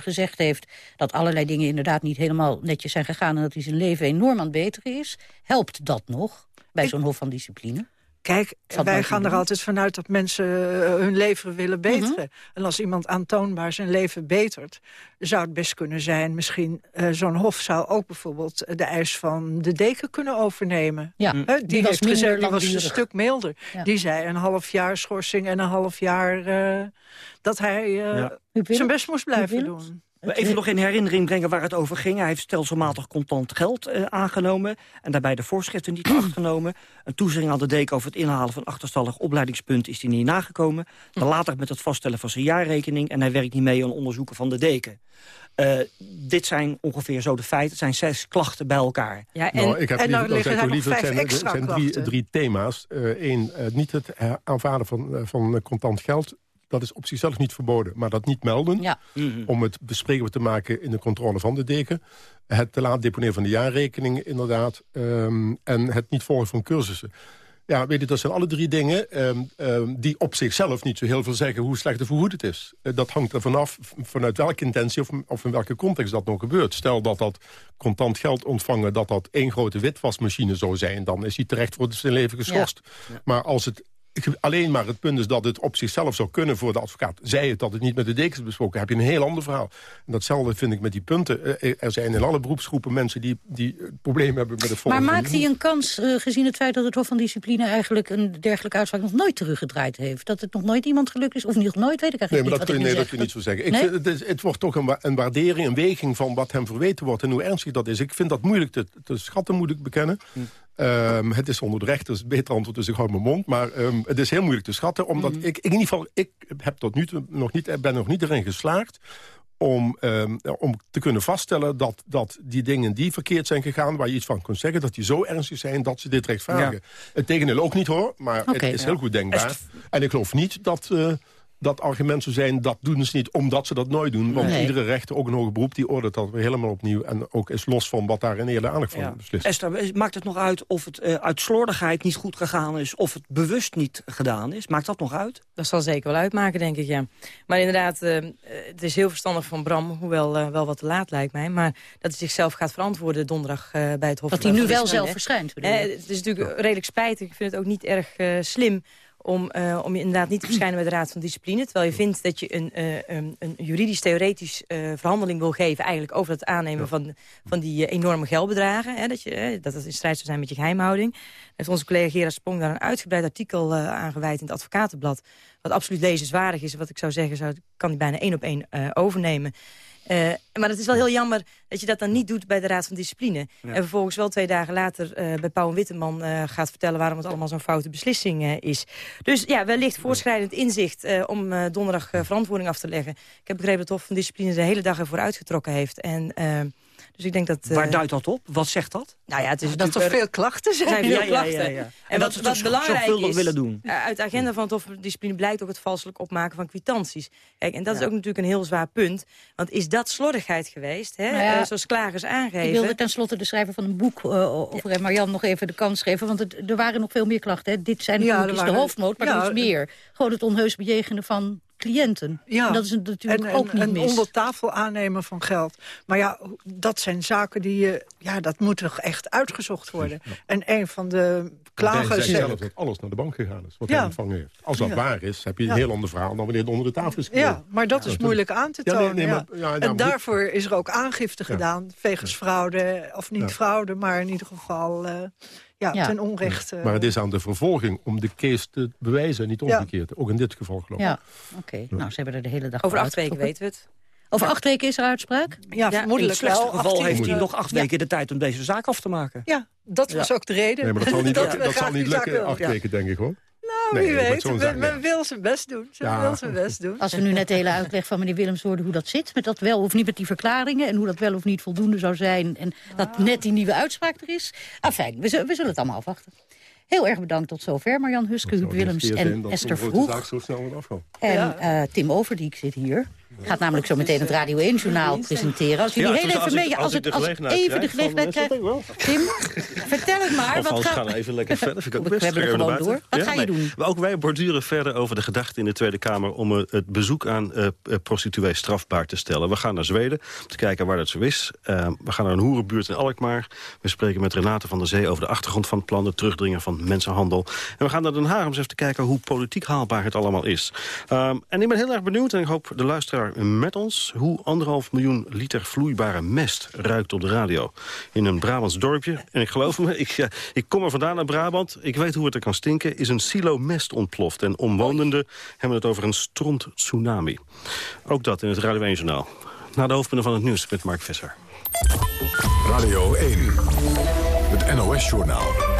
S6: gezegd heeft dat allerlei dingen inderdaad niet helemaal netjes zijn gegaan... en dat hij zijn leven enorm aan het beteren is. Helpt dat nog bij zo'n hof van discipline?
S16: Kijk, wij gaan er altijd vanuit dat mensen eh, hun leven willen beteren.
S6: Mhm.
S16: En als iemand aantoonbaar zijn leven betert... zou het best kunnen zijn, misschien eh, zo'n hof zou ook bijvoorbeeld... de eis van de deken kunnen overnemen.
S6: Ja,
S16: Hè,
S6: die
S16: die,
S6: was
S16: heeft gezegd, die was een stuk milder.
S6: Ja.
S16: Die zei een half jaar schorsing en een half jaar... eh, dat hij eh,
S14: Ja.
S16: zijn best moest blijven doen.
S14: Even nog in herinnering brengen waar het over ging. Hij heeft stelselmatig contant geld eh, aangenomen... en daarbij de voorschriften niet aangenomen. Een toezegging aan de deken over het inhalen van achterstallig opleidingspunt... is hij niet nagekomen. Dan later met het vaststellen van zijn jaarrekening... en hij werkt niet mee aan onderzoeken van de deken. Eh, dit zijn ongeveer zo de feiten. Het zijn zes klachten bij elkaar.
S15: Ja,
S17: Nou, ik heb
S16: en
S17: liever,
S16: dan
S17: dan
S16: liggen er nog
S17: liever, het
S16: vijf
S17: zijn,
S16: extra
S17: zijn drie, drie thema's. Eén, niet het eh, aanvaarden van, eh, van eh, contant geld. Dat is op zichzelf niet verboden. Maar dat niet melden,
S6: Ja.
S17: om het bespreekbaar te maken in de controle van de deken. Het te laat deponeren van de jaarrekening, inderdaad. ehm, en het niet volgen van cursussen. Ja, weet je, dat zijn alle drie dingen ehm, ehm, die op zichzelf niet zo heel veel zeggen hoe slecht of hoe goed het is. Eh, dat hangt er vanaf v- vanuit welke intentie of, of in welke context dat nog gebeurt. Stel dat dat contant geld ontvangen, dat dat één grote witwasmachine zou zijn, dan is hij terecht voor zijn leven geschorst. Maar als het alleen maar het punt is dat het op zichzelf zou kunnen voor de advocaat. Zij het dat het niet met de dekens is besproken, heb je een heel ander verhaal. En datzelfde vind ik met die punten. Eh, Er zijn in alle beroepsgroepen mensen die, die problemen hebben met het
S6: Maar
S17: volgen. van
S6: maakt hij een kans, eh, gezien het feit dat het Hof van Discipline... eigenlijk een dergelijke uitspraak nog nooit teruggedraaid heeft? Dat het nog nooit iemand gelukt is? Of nog nooit, weet ik
S17: Nee,
S6: eigenlijk
S17: maar
S6: niet
S17: dat
S6: wat
S17: kun, nee, dat kun je niet zo zeggen. Ik
S6: Nee?
S17: vind, het, is, het wordt toch een, wa- een waardering, een weging van wat hem verweten wordt... en hoe ernstig dat is. Ik vind dat moeilijk te, te schatten, moet ik bekennen. Ehm, het is onder de rechters beter antwoord, dus ik hou mijn mond. Maar ehm, het is heel moeilijk te schatten, omdat ik, ik in ieder geval... ik heb tot nu toe nog niet, ben nog niet erin geslaagd om, ehm, om te kunnen vaststellen dat, dat die dingen die verkeerd zijn gegaan... waar je iets van kunt zeggen, dat die zo ernstig zijn dat ze dit rechtvaardigen.
S14: Ja.
S17: Het tegendeel ook niet hoor, maar het is
S6: Ja.
S17: heel goed denkbaar. En ik geloof niet dat... eh, dat argument zou zijn, dat doen ze niet omdat ze dat nooit doen. Want
S6: Nee.
S17: iedere rechter, ook een hoger beroep, die oordeelt dat weer helemaal opnieuw. En ook is los van wat daar in eerder aandacht van
S14: Ja.
S17: beslist.
S14: Esther, maakt het nog uit of het eh, uit slordigheid niet goed gegaan is... of het bewust niet gedaan is? Maakt dat nog uit?
S15: Dat zal zeker wel uitmaken, denk ik, ja. Maar inderdaad, eh, het is heel verstandig van Bram... hoewel eh, wel wat te laat lijkt mij... maar dat hij zichzelf gaat verantwoorden donderdag eh, bij het Hof
S6: Dat hij nu wel zelf verschijnt,
S15: Eh, het is natuurlijk redelijk spijtig. Ik vind het ook niet erg eh, slim om, eh, om je inderdaad niet te verschijnen bij de Raad van Discipline. Terwijl je vindt dat je een, eh, een, een juridisch-theoretisch eh, verhandeling wil geven... eigenlijk over het aannemen van, van die enorme geldbedragen. Hè, dat, je, dat het in strijd zou zijn met je geheimhouding. heeft onze collega Gerard Sprong daar een uitgebreid artikel aan gewijd in het Advocatenblad. Wat absoluut lezenswaardig is. Wat ik zou zeggen, zou, kan hij bijna één op één overnemen. Eh, maar het is wel heel jammer dat je dat dan niet doet bij de Raad van Discipline.
S14: Ja.
S15: En vervolgens wel twee dagen later eh, bij Pauw en Witteman eh, gaat vertellen... waarom het allemaal zo'n foute beslissing is. Dus ja, wellicht voortschrijdend inzicht om donderdag verantwoording af te leggen. Ik heb begrepen dat het Hof van Discipline de hele dag ervoor uitgetrokken heeft. En, dus ik denk dat... eh,
S14: Waar duidt dat op? Wat zegt dat?
S15: Nou ja, het is
S16: Dat er veel klachten
S15: er
S16: zijn.
S15: zijn veel
S14: Ja, ja,
S15: klachten.
S14: ja, ja.
S15: En,
S14: En
S15: wat,
S14: dat
S15: wat belangrijk is,
S14: willen doen.
S15: eh, uit de agenda van het Hof van Discipline blijkt ook het valselijk opmaken van kwitanties. Kijk, en dat
S6: Ja.
S15: is ook natuurlijk een heel zwaar punt. Want is dat slordigheid geweest, hè?
S6: Nou ja,
S15: Eh, zoals klagers aangeven?
S6: Ik wilde tenslotte de schrijver van een boek uh, over hem, Marjan nog even de kans geven. Want het, er waren nog veel meer klachten. Hè. Dit zijn natuurlijk de hoofdmoot, maar
S16: ja,
S6: er is meer. Gewoon het onheus bejegenen van cliënten.
S16: Ja.
S6: En dat is natuurlijk
S16: en,
S6: ook
S16: en,
S6: niet
S16: en
S6: mis.
S16: onder tafel aannemen van geld. Maar ja, dat zijn zaken die je... Ja, dat moet toch echt uitgezocht worden. En een van de klagers...
S17: zegt zelf dat alles naar de bank gegaan is, wat
S16: Ja.
S17: hij ontvangen heeft. Als dat
S16: Ja.
S17: waar is, heb je een
S16: Ja.
S17: heel ander verhaal dan wanneer het onder de tafel is
S16: Ja, maar dat is
S17: Ja,
S16: moeilijk aan te
S17: Ja, nee,
S16: tonen.
S17: nee,
S16: ja.
S17: maar- ja, ja,
S16: en daarvoor is er ook aangifte
S17: Ja.
S16: gedaan wegens fraude. Of niet
S17: Ja.
S16: fraude, maar in ieder geval eh, ja,
S6: Ja.
S16: ten onrechte.
S17: Maar het is aan de vervolging om de case te bewijzen, niet
S16: Ja.
S17: omgekeerd. Ook in dit geval geloof ik.
S6: Ja, oké. Nou, ze hebben er de hele dag
S15: Over acht weken weten we het.
S6: Over acht weken is er uitspraak?
S16: ja,
S15: Ja,
S14: In
S16: vermoedelijk
S14: het slechtste
S16: wel.
S14: geval
S16: 18
S14: heeft hij nog acht
S16: Ja.
S14: weken de tijd om deze zaak af te maken.
S16: Ja, dat was ook de reden.
S17: Nee, maar dat zal niet, lukken,
S16: we
S17: dat zal niet lukken acht
S16: Ja.
S17: weken, denk ik hoor.
S16: Nou, Nou, wie weet. Men, wil zijn best doen. Ze wil zijn best doen.
S6: Als we nu net de hele uitleg van meneer Willems hoorden hoe dat zit... met dat wel of niet met die verklaringen... en hoe dat wel of niet voldoende zou zijn... en dat net die nieuwe uitspraak er is. Afijn, we, we zullen het allemaal afwachten. Heel erg bedankt tot zover. Marjan Huske, Huub Willems en Esther Vroeg. En uh, Tim Overdiek zit hier. Gaat namelijk zo meteen het Radio 1-journaal presenteren. Als jullie heel even mee... Als, het, als even de gelegenheid krijgt... Tim, vertel het maar.
S18: Of wat gaan we even lekker verder. Vind ik ook
S6: best we hebben er gewoon door. Wat ga je doen?
S18: Maar ook wij borduren verder over de gedachte in de Tweede Kamer... om eh, het bezoek aan uh, prostituees strafbaar te stellen. We gaan naar Zweden om te kijken waar dat zo is. Uh, we gaan naar een hoerenbuurt in Alkmaar. We spreken met Renate van der Zee over de achtergrond van het plan... het terugdringen van mensenhandel. En we gaan naar Den Haag om eens even te kijken... hoe politiek haalbaar het allemaal is. Um, en ik ben heel erg benieuwd en ik hoop de luisteraar met ons hoe anderhalf miljoen liter vloeibare mest ruikt op de radio. In een Brabants dorpje. En ik geloof me, ik, ik kom er vandaan naar Brabant. Ik weet hoe het er kan stinken. Is een silo mest ontploft. En omwonenden hebben het over een stront tsunami. Ook dat in het Radio 1 Journaal. Na de hoofdpunten van het nieuws met Mark Visser.
S1: Radio 1. Het NOS Journaal.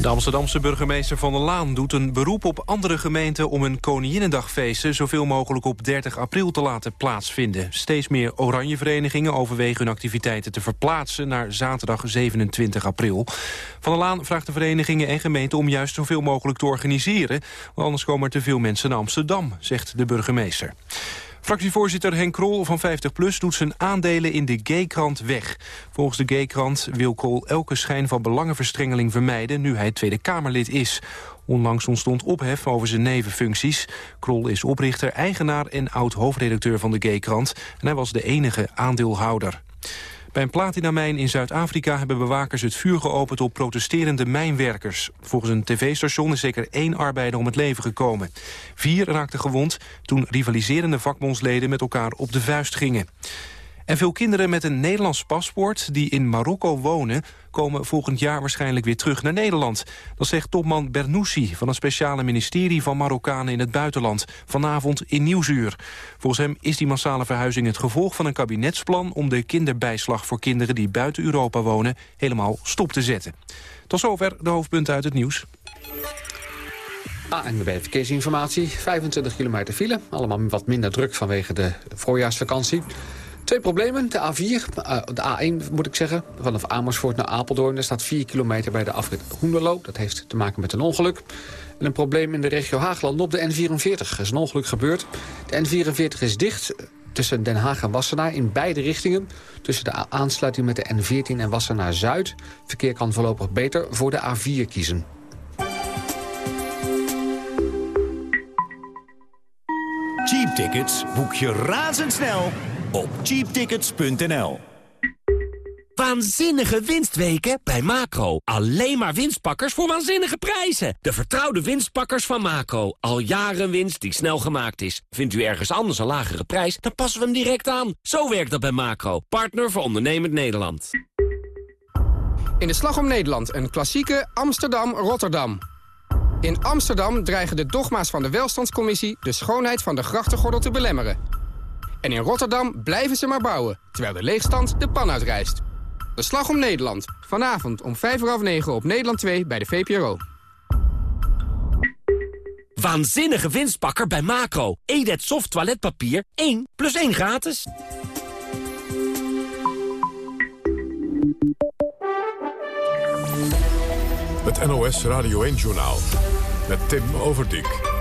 S2: De Amsterdamse burgemeester Van der Laan doet een beroep op andere gemeenten... om hun Koninginnedagfeesten zoveel mogelijk op 30 april te laten plaatsvinden. Steeds meer oranje verenigingen overwegen hun activiteiten te verplaatsen... naar zaterdag 27 april. Van der Laan vraagt de verenigingen en gemeenten om juist zoveel mogelijk te organiseren... want anders komen er te veel mensen naar Amsterdam, zegt de burgemeester. Fractievoorzitter Henk Krol van 50PLUS doet zijn aandelen in de G-krant weg. Volgens de G-krant wil Krol elke schijn van belangenverstrengeling vermijden... nu hij Tweede Kamerlid is. Onlangs ontstond ophef over zijn nevenfuncties. Krol is oprichter, eigenaar en oud-hoofdredacteur van de G-krant... en hij was de enige aandeelhouder. Bij een platinamijn in Zuid-Afrika hebben bewakers het vuur geopend op protesterende mijnwerkers. Volgens een tv-station is zeker één arbeider om het leven gekomen. Vier raakten gewond toen rivaliserende vakbondsleden met elkaar op de vuist gingen. En veel kinderen met een Nederlands paspoort die in Marokko wonen... komen volgend jaar waarschijnlijk weer terug naar Nederland. Dat zegt topman Bernoussi van het speciale ministerie van Marokkanen in het buitenland. Vanavond in Nieuwsuur. Volgens hem is die massale verhuizing het gevolg van een kabinetsplan... om de kinderbijslag voor kinderen die buiten Europa wonen helemaal stop te zetten. Tot zover de hoofdpunten uit het nieuws.
S4: ANWB Verkeersinformatie, 25 kilometer file. Allemaal wat minder druk vanwege de voorjaarsvakantie. Twee problemen. De A4, eh, de A1 moet ik zeggen, vanaf Amersfoort naar Apeldoorn. Er staat 4 kilometer bij de afrit Hoenderloo. Dat heeft te maken met een ongeluk. En een probleem in de regio Haagland op de N44. Er is een ongeluk gebeurd. De N44 is dicht tussen Den Haag en Wassenaar in beide richtingen. Tussen de aansluiting met de N14 en Wassenaar-Zuid. Verkeer kan voorlopig beter voor de A4 kiezen.
S19: Cheap tickets boek je razendsnel op cheaptickets.nl. Waanzinnige winstweken bij Macro. Alleen maar winstpakkers voor waanzinnige prijzen. De vertrouwde winstpakkers van Macro. Al jaren winst die snel gemaakt is. Vindt u ergens anders een lagere prijs, dan passen we hem direct aan. Zo werkt dat bij Macro. Partner voor ondernemend Nederland.
S20: In de Slag om Nederland een klassieke Amsterdam-Rotterdam. In Amsterdam dreigen de dogma's van de welstandscommissie... de schoonheid van de grachtengordel te belemmeren. En in Rotterdam blijven ze maar bouwen, terwijl de leegstand de pan uitrijst. De Slag om Nederland. Vanavond om 5 uur half 9 op Nederland 2 bij de VPRO.
S19: Waanzinnige winstpakker bij Macro. Edet soft toiletpapier 1 plus 1 gratis.
S1: Het NOS Radio 1-journaal met Tim Overdijk.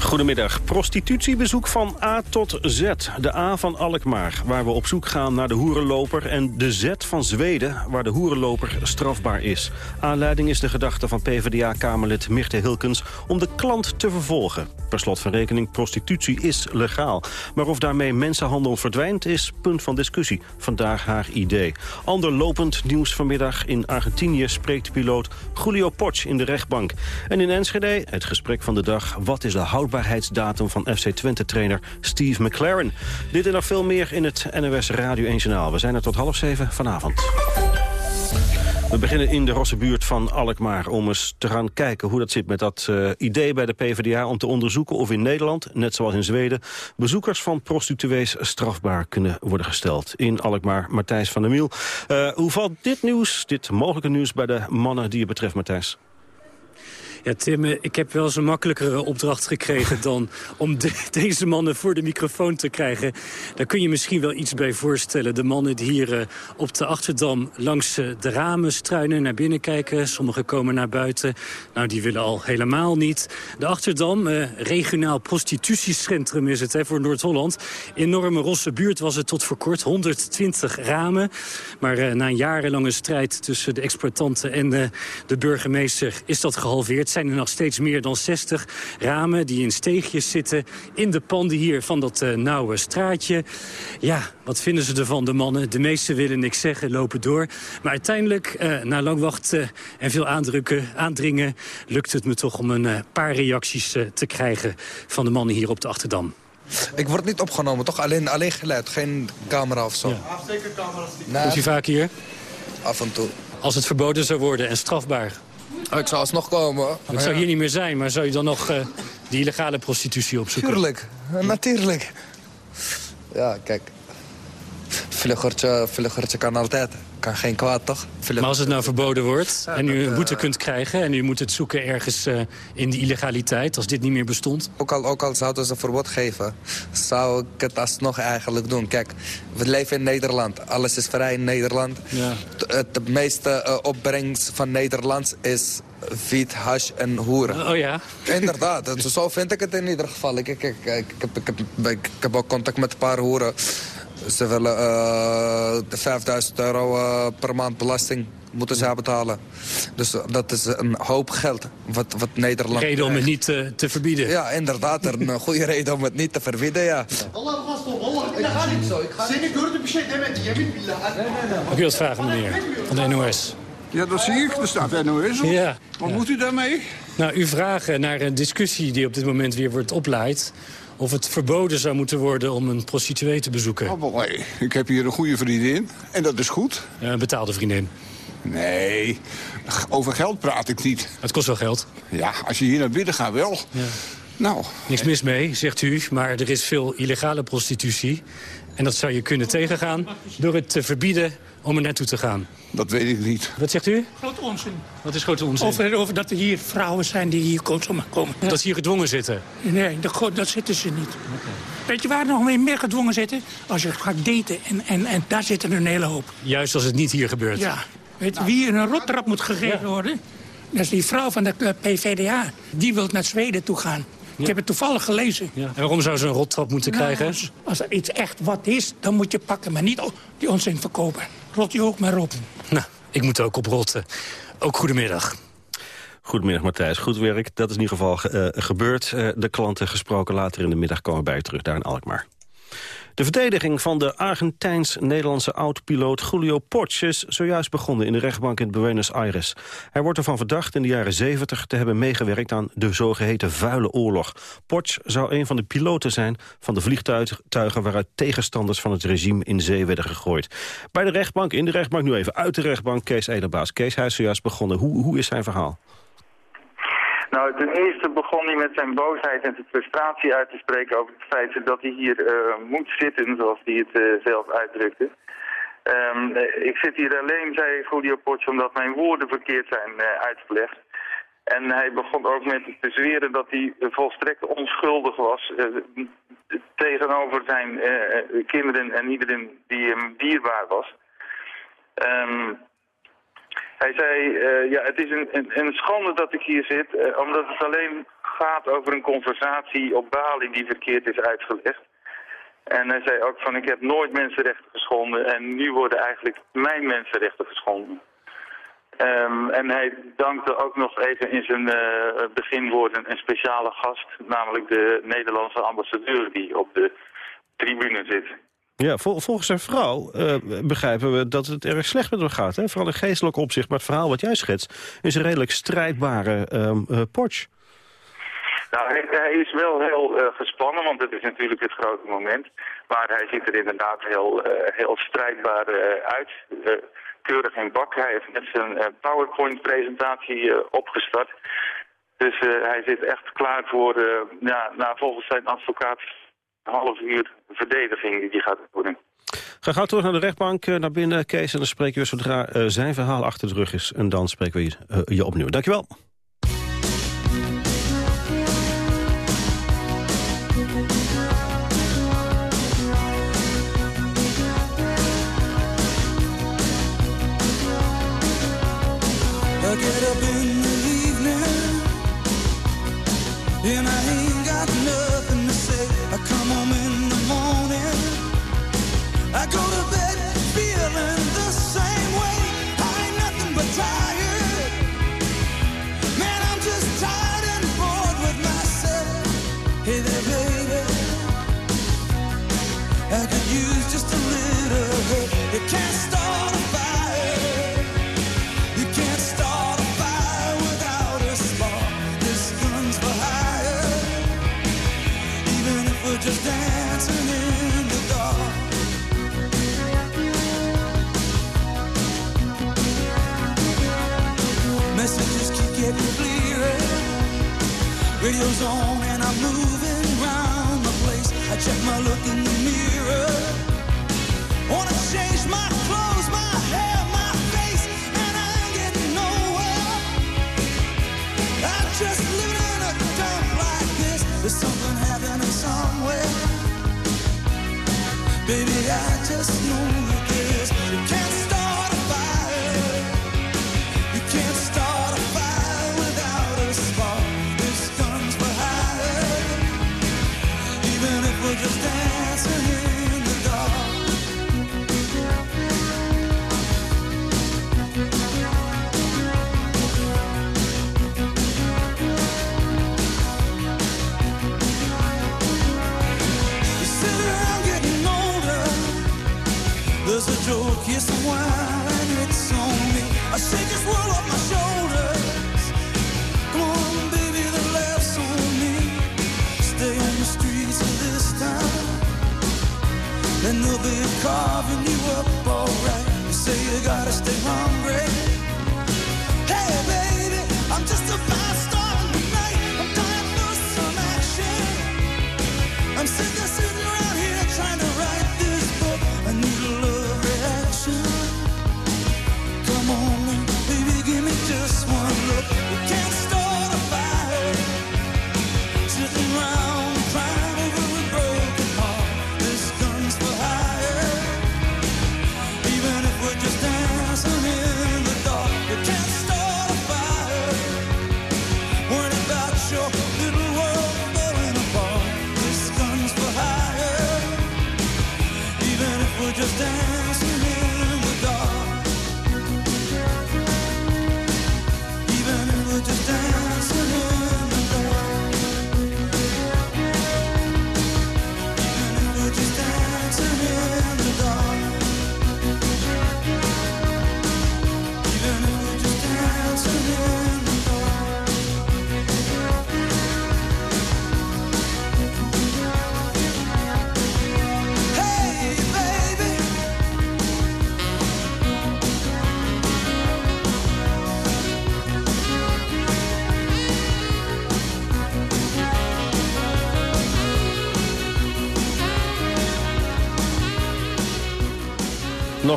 S18: Goedemiddag. Prostitutiebezoek van A tot Z. De A van Alkmaar, waar we op zoek gaan naar de hoerenloper... en de Z van Zweden, waar de hoerenloper strafbaar is. Aanleiding is de gedachte van PvdA-kamerlid Mirte Hilkens... om de klant te vervolgen. Per slot van rekening, prostitutie is legaal. Maar of daarmee mensenhandel verdwijnt, is punt van discussie. Vandaag haar idee. Ander lopend nieuws vanmiddag. In Argentinië spreekt piloot Julio Potsch in de rechtbank. En in Enschede, het gesprek van de dag... wat is de houdbaarheidsdatum van FC Twente-trainer Steve McLaren? Dit en nog veel meer in het NOS Radio 1 Journaal. We zijn er tot half zeven vanavond. We beginnen in de Rosse buurt van Alkmaar om eens te gaan kijken hoe dat zit met dat uh, idee bij de PvdA om te onderzoeken of in Nederland, net zoals in Zweden, bezoekers van prostituees strafbaar kunnen worden gesteld. In Alkmaar, Matthijs van der Miel. Uh, hoe valt dit nieuws, dit mogelijke nieuws bij de mannen die het betreft, Matthijs?
S21: Ja, Tim, eh, ik heb wel eens een makkelijkere opdracht gekregen... dan om deze mannen voor de microfoon te krijgen. Daar kun je misschien wel iets bij voorstellen. De mannen die hier uh, op de Achterdam langs uh, de ramen struinen, naar binnen kijken. Sommigen komen naar buiten. Nou, die willen al helemaal niet. De Achterdam, regionaal prostitutiecentrum is het hè, voor Noord-Holland. Enorme rosse buurt was het tot voor kort. 120 ramen. Maar na een jarenlange strijd tussen de exploitanten en de burgemeester is dat gehalveerd. Het zijn er nog steeds meer dan 60 ramen die in steegjes zitten... in de panden hier van dat uh, nauwe straatje. Ja, wat vinden ze ervan, de mannen? De meesten willen niks zeggen, lopen door. Maar uiteindelijk, uh, na lang wachten en veel aandrukken, aandringen... lukt het me toch om een uh, paar reacties te krijgen van de mannen hier op de Achterdam.
S22: Ik word niet opgenomen, toch? Alleen, alleen geluid, geen camera of zo. Ja.
S21: Afsteken camera's. Komt u vaak hier?
S22: Af en toe.
S21: Als het verboden zou worden en strafbaar?
S22: Oh, ik zou alsnog komen.
S21: Het zou hier niet meer zijn, maar zou je dan nog uh, die illegale prostitutie opzoeken?
S22: Tuurlijk, natuurlijk. Ja, kijk. Vluggertje, vluggertje kan altijd. Kan geen kwaad, toch?
S21: Maar als het nou verboden wordt en u een boete kunt krijgen... en u moet het zoeken ergens uh, in de illegaliteit, als dit niet meer bestond?
S22: Ook al, ook al zouden ze verbod geven, zou ik het alsnog eigenlijk doen. Kijk, we leven in Nederland. Alles is vrij in Nederland. Ja. Het meeste uh, opbrengst van Nederland is wiet, hash en hoeren.
S21: Oh ja?
S22: Inderdaad, zo vind ik het in ieder geval. Ik, ik, ik, ik, heb, ik, heb, ik heb ook contact met een paar hoeren. Ze willen uh, 5000 euro uh, per maand belasting moeten ze betalen. Dus dat is een hoop geld wat, wat Nederland...
S21: Reden om het niet uh, te verbieden.
S22: Ja, inderdaad. Er een goede reden om het niet te verbieden, ja.
S21: Mag u wat vragen, meneer? Van de NOS.
S23: Ja, dat zie ik. Er staat NOS op.
S21: Ja.
S23: Wat ja. moet u daarmee?
S21: Nou, u vragen naar een discussie die op dit moment weer wordt opleid of het verboden zou moeten worden om een prostituee te bezoeken.
S23: Oh, nee. Ik heb hier een goede vriendin en dat is goed.
S21: Ja, een betaalde vriendin.
S23: Nee, over geld praat ik niet.
S21: Het kost wel geld.
S23: Ja, als je hier naar binnen gaat wel. Ja. Nou,
S21: Niks mis mee, zegt u, maar er is veel illegale prostitutie. En dat zou je kunnen tegengaan door het te verbieden om er naartoe te gaan.
S23: Dat weet ik niet.
S21: Wat zegt u?
S24: Grote onzin.
S21: Wat is grote onzin?
S24: Over, over dat er hier vrouwen zijn die hier zomaar komen.
S21: Dat ze hier gedwongen zitten?
S24: Nee, dat, dat zitten ze niet. Okay. Weet je waar nog meer gedwongen zitten? Als je gaat daten en, en, en daar zitten een hele hoop.
S21: Juist als het niet hier gebeurt?
S24: Ja. Weet je wie een rottrap moet gegeven ja. worden? Dat is die vrouw van de PVDA. Die wil naar Zweden toe gaan. Ik heb het toevallig gelezen.
S21: Ja. En waarom zou ze een rottrap moeten
S24: nou,
S21: krijgen?
S24: Als, als, er iets echt wat is, dan moet je pakken. Maar niet die onzin verkopen. Rot je ook maar op.
S21: Nou, ik moet ook oprotten. Ook goedemiddag.
S18: Goedemiddag Matthijs, goed werk. Dat is in ieder geval uh, gebeurd. Uh, de klanten gesproken later in de middag komen bij je terug daar in Alkmaar. De verdediging van de Argentijns-Nederlandse oud-piloot Julio Potsch is zojuist begonnen in de rechtbank in Buenos Aires. Hij wordt ervan verdacht in de jaren 70 te hebben meegewerkt aan de zogeheten vuile oorlog. Potsch zou een van de piloten zijn van de vliegtuigen waaruit tegenstanders van het regime in zee werden gegooid. Bij de rechtbank, in de rechtbank, nu even uit de rechtbank, Kees Ederbaas. Kees, hij is zojuist begonnen. Hoe, hoe is zijn verhaal?
S25: Nou, ten eerste begon hij met zijn boosheid en zijn frustratie uit te spreken over het feit dat hij hier uh, moet zitten, zoals hij het uh, zelf uitdrukte. Um, ik zit hier alleen, zei Julio Potsch, omdat mijn woorden verkeerd zijn uitgelegd. En hij begon ook met te zweren dat hij volstrekt onschuldig was tegenover zijn kinderen en iedereen die hem dierbaar was. Um, hij zei, uh, ja, het is een, een, een, schande dat ik hier zit, uh, omdat het alleen gaat over een conversatie op Bali die verkeerd is uitgelegd. En hij zei ook van, ik heb nooit mensenrechten geschonden en nu worden eigenlijk mijn mensenrechten geschonden. Um, en hij dankte ook nog even in zijn uh, beginwoorden een speciale gast, namelijk de Nederlandse ambassadeur die op de tribune zit.
S18: Ja, vol, volgens zijn vrouw uh, begrijpen we dat het erg slecht met hem gaat. Hè? Vooral in geestelijk opzicht. Maar het verhaal wat jij schetst is een redelijk strijdbare um.
S25: Nou, hij, is wel heel uh, gespannen, want het is natuurlijk het grote moment. Maar hij ziet er inderdaad heel, heel strijdbaar uit. keurig in bak. Hij heeft net zijn PowerPoint-presentatie opgestart. Dus hij zit echt klaar voor, ja, nou, volgens zijn advocaat half uur verdediging die gaat doen.
S18: Ga gauw terug naar de rechtbank, naar binnen, Kees. En dan spreken we zodra uh, zijn verhaal achter de rug is. En dan spreken we je, uh, je opnieuw. Dankjewel.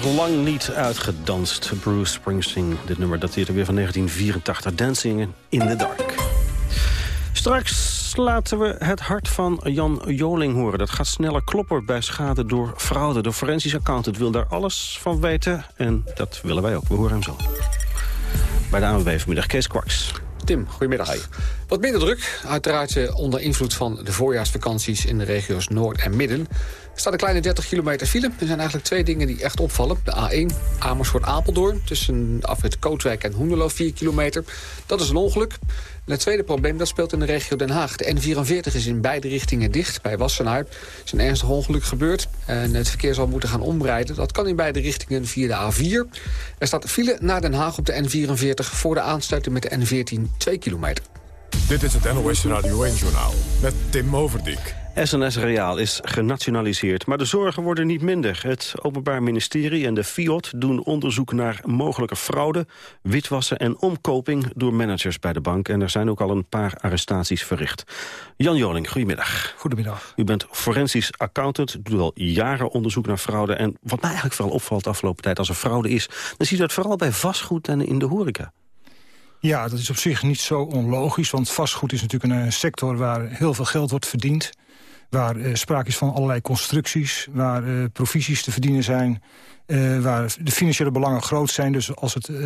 S18: Lang niet uitgedanst. Bruce Springsteen. Dit nummer dateert er weer van 1984. Dancing in the Dark. Straks laten we het hart van Jan Joling horen. Dat gaat sneller kloppen bij schade door fraude. De forensisch accountant wil daar alles van weten. En dat willen wij ook. We horen hem zo. Bij de ANWB vanmiddag Kees Kwaks.
S4: Tim, goedemiddag. Wat minder druk, uiteraard eh, onder invloed van de voorjaarsvakanties in de regio's Noord en Midden. Er staat een kleine 30 kilometer file. Er zijn eigenlijk twee dingen die echt opvallen. De A1 Amersfoort-Apeldoorn tussen afrit Kootwijk en Hoenderloo 4 kilometer. Dat is een ongeluk. Het tweede probleem dat speelt in de regio Den Haag. De N44 is in beide richtingen dicht bij Wassenaar. Er is een ernstig ongeluk gebeurd en het verkeer zal moeten gaan omrijden. Dat kan in beide richtingen via de A4. Er staat file naar Den Haag op de N44 voor de aansluiting met de N14 2 kilometer.
S1: Dit is het NOS Radio 1-journaal met Tim Overdijk.
S18: SNS Reaal is genationaliseerd, maar de zorgen worden niet minder. Het Openbaar Ministerie en de FIOD doen onderzoek naar mogelijke fraude, witwassen en omkoping door managers bij de bank. En er zijn ook al een paar arrestaties verricht. Jan Joling, goedemiddag.
S26: Goedemiddag.
S18: U bent forensisch accountant, doet al jaren onderzoek naar fraude. En wat mij eigenlijk vooral opvalt de afgelopen tijd als er fraude is... dan zie je dat vooral bij vastgoed en in de horeca.
S26: Ja, dat is op zich niet zo onlogisch, want vastgoed is natuurlijk een eh, sector waar heel veel geld wordt verdiend. Waar uh, sprake is van allerlei constructies, waar uh, provisies te verdienen zijn. Eh, waar de financiële belangen groot zijn. Dus als het eh,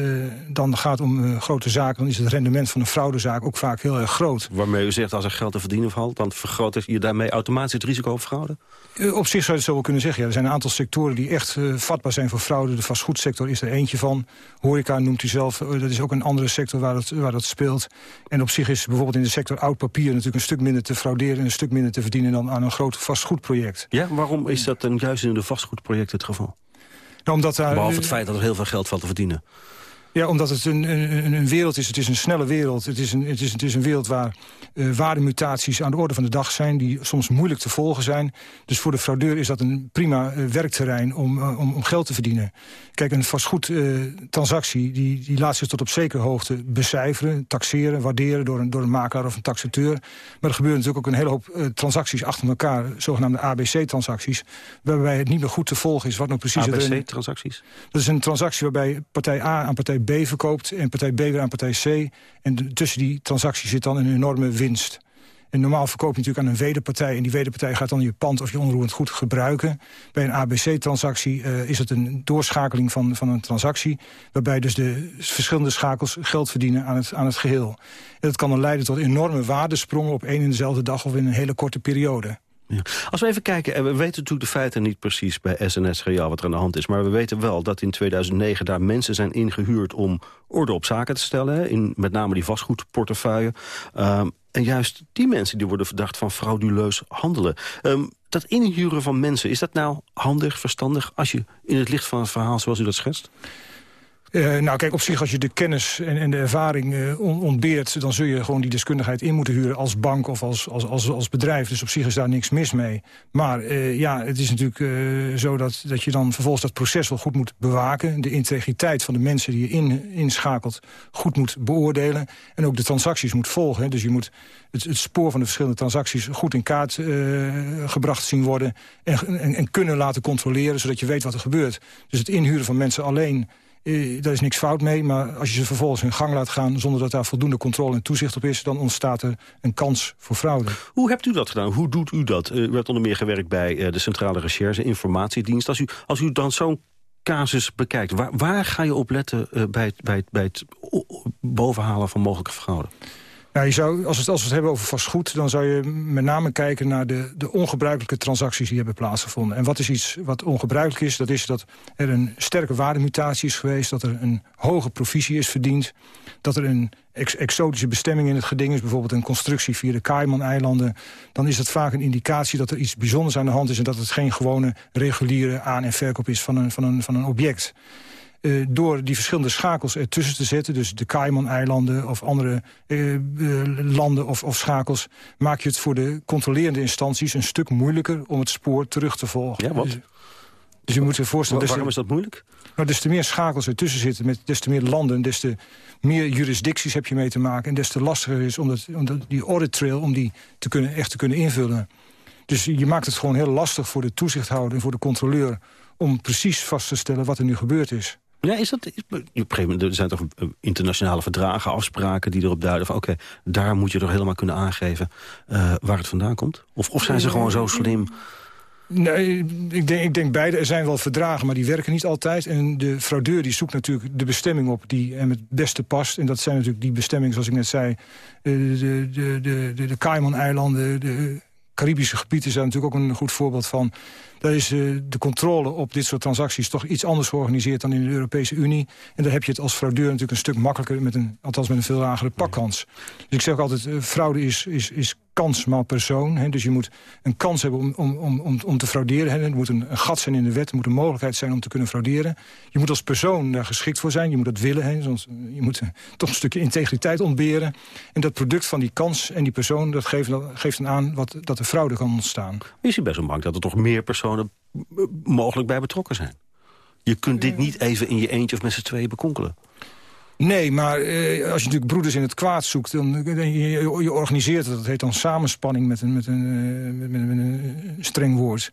S26: dan gaat om eh, grote zaken... dan is het rendement van een fraudezaak ook vaak heel erg groot.
S18: Waarmee u zegt, als er geld te verdienen valt... dan vergroot je daarmee automatisch het risico op fraude?
S26: op zich zou je het zo wel kunnen zeggen. Ja, er zijn een aantal sectoren die echt vatbaar zijn voor fraude. De vastgoedsector is er eentje van. Horeca noemt u zelf, dat is ook een andere sector waar dat, waar dat speelt. En op zich is bijvoorbeeld in de sector oud papier... natuurlijk een stuk minder te frauderen en een stuk minder te verdienen... dan aan een groot vastgoedproject.
S18: Ja, waarom is dat dan juist in de vastgoedprojecten het geval?
S26: Omdat daar,
S18: Behalve het feit dat er heel veel geld valt te verdienen.
S26: Ja, omdat het een, een, een, wereld is. Het is een snelle wereld. Het is een, het is, het is een wereld waar uh, waardemutaties aan de orde van de dag zijn... die soms moeilijk te volgen zijn. Dus voor de fraudeur is dat een prima uh, werkterrein om, uh, om, om, geld te verdienen. Kijk, een vastgoedtransactie die, die laat zich tot op zekere hoogte becijferen... taxeren, waarderen door een, door een makelaar of een taxateur. Maar er gebeuren natuurlijk ook een hele hoop transacties achter elkaar... zogenaamde ABC-transacties, waarbij het niet meer goed te volgen is... wat nou precies...
S18: ABC-transacties?
S26: Dat is een transactie waarbij partij A aan partij B verkoopt... en partij B weer aan partij C. En tussen die transactie zit dan een enorme winst. En normaal verkoop je natuurlijk aan een wederpartij... en die wederpartij gaat dan je pand of je onroerend goed gebruiken. Bij een ABC-transactie uh, is het een doorschakeling van, van een transactie... waarbij dus de verschillende schakels geld verdienen aan het, aan het geheel. En dat kan dan leiden tot enorme waardesprongen op één en dezelfde dag... of in een hele korte periode.
S18: Ja. Als we even kijken, en we weten natuurlijk de feiten niet precies bij SNS Real wat er aan de hand is. Maar we weten wel dat in 2009 daar mensen zijn ingehuurd om orde op zaken te stellen. In met name die vastgoedportefeuille. Um, en juist die mensen die worden verdacht van frauduleus handelen. Um, dat inhuren van mensen, is dat nou handig, verstandig... als je in het licht van het verhaal zoals u dat schetst?
S26: Uh, nou, kijk, op zich als je de kennis en, en de ervaring uh, ontbeert... dan zul je gewoon die deskundigheid in moeten huren als bank of als, als, als, als bedrijf. Dus op zich is daar niks mis mee. Maar uh, ja, het is natuurlijk zo dat, dat je dan vervolgens dat proces wel goed moet bewaken. De integriteit van de mensen die je in, inschakelt goed moet beoordelen. En ook de transacties moet volgen. Dus je moet het, spoor van de verschillende transacties goed in kaart gebracht zien worden. En, en, en kunnen laten controleren, zodat je weet wat er gebeurt. Dus het inhuren van mensen alleen uh, daar is niks fout mee, maar als je ze vervolgens in gang laat gaan... zonder dat daar voldoende controle en toezicht op is... dan ontstaat er een kans voor fraude.
S18: Hoe hebt u dat gedaan? Hoe doet u dat? U werd onder meer gewerkt bij uh, de Centrale Recherche Informatiedienst. Als u, als u dan zo'n casus bekijkt, waar, waar ga je op letten... Bij, bij, bij het bovenhalen van mogelijke fraude?
S26: Nou, je zou, als, we het, als we het hebben over vastgoed... dan zou je met name kijken naar de, de ongebruikelijke transacties die hebben plaatsgevonden. En wat is iets wat ongebruikelijk is? Dat is dat er een sterke waardemutatie is geweest... dat er een hoge provisie is verdiend... dat er een ex exotische bestemming in het geding is... bijvoorbeeld een constructie via de Cayman-eilanden... dan is dat vaak een indicatie dat er iets bijzonders aan de hand is... en dat het geen gewone reguliere aan- en verkoop is van een, van een, van een object. Uh, door die verschillende schakels ertussen te zetten... dus de Cayman-eilanden of andere uh, uh, landen of, of, schakels... maak je het voor de controlerende instanties een stuk moeilijker... om het spoor terug te volgen.
S18: Ja, wat?
S26: Dus, dus je moet je voorstellen...
S18: Wa waarom is dat moeilijk?
S26: Nou, des te meer schakels ertussen zitten, met des te meer landen... des te meer jurisdicties heb je mee te maken... en des te lastiger is om, dat, om dat, die audit trail om die te kunnen, echt te kunnen invullen. Dus je maakt het gewoon heel lastig voor de toezichthouder en voor de controleur... om precies vast te stellen wat er nu gebeurd is.
S18: Ja, is dat, op een gegeven moment, er zijn toch internationale verdragen, afspraken die erop duiden van oké, daar moet je toch helemaal kunnen aangeven uh, waar het vandaan komt? Of, of zijn ze gewoon zo slim?
S26: Nee, ik denk, ik denk beide. Er zijn wel verdragen, maar die werken niet altijd. En de fraudeur die zoekt natuurlijk de bestemming op die hem het beste past. En dat zijn natuurlijk die bestemmingen, zoals ik net zei... de, de, de, de, de Cayman-eilanden, de Caribische gebieden zijn natuurlijk ook een goed voorbeeld van. Is uh, de controle op dit soort transacties toch iets anders georganiseerd dan in de Europese Unie. En daar heb je het als fraudeur natuurlijk een stuk makkelijker, met een, althans met een veel lagere pakkans. Dus ik zeg ook altijd, uh, fraude is, is, is kans maal persoon. Hè. Dus je moet een kans hebben om, om, om, om, te frauderen. Hè. Er moet een, gat zijn in de wet, er moet een mogelijkheid zijn om te kunnen frauderen. Je moet als persoon daar geschikt voor zijn, je moet dat willen. Hè. Soms, je moet toch een stukje integriteit ontberen. En dat product van die kans en die persoon, dat geeft, dat geeft dan aan wat, dat er fraude kan ontstaan.
S18: Je best wel bang dat er toch meer personen mogelijk bij betrokken zijn? Je kunt dit niet even in je eentje of met z'n tweeën bekonkelen.
S26: Nee, maar eh, als je natuurlijk broeders in het kwaad zoekt... dan je, je organiseert het, dat heet dan samenspanning met een, met een, met een streng woord...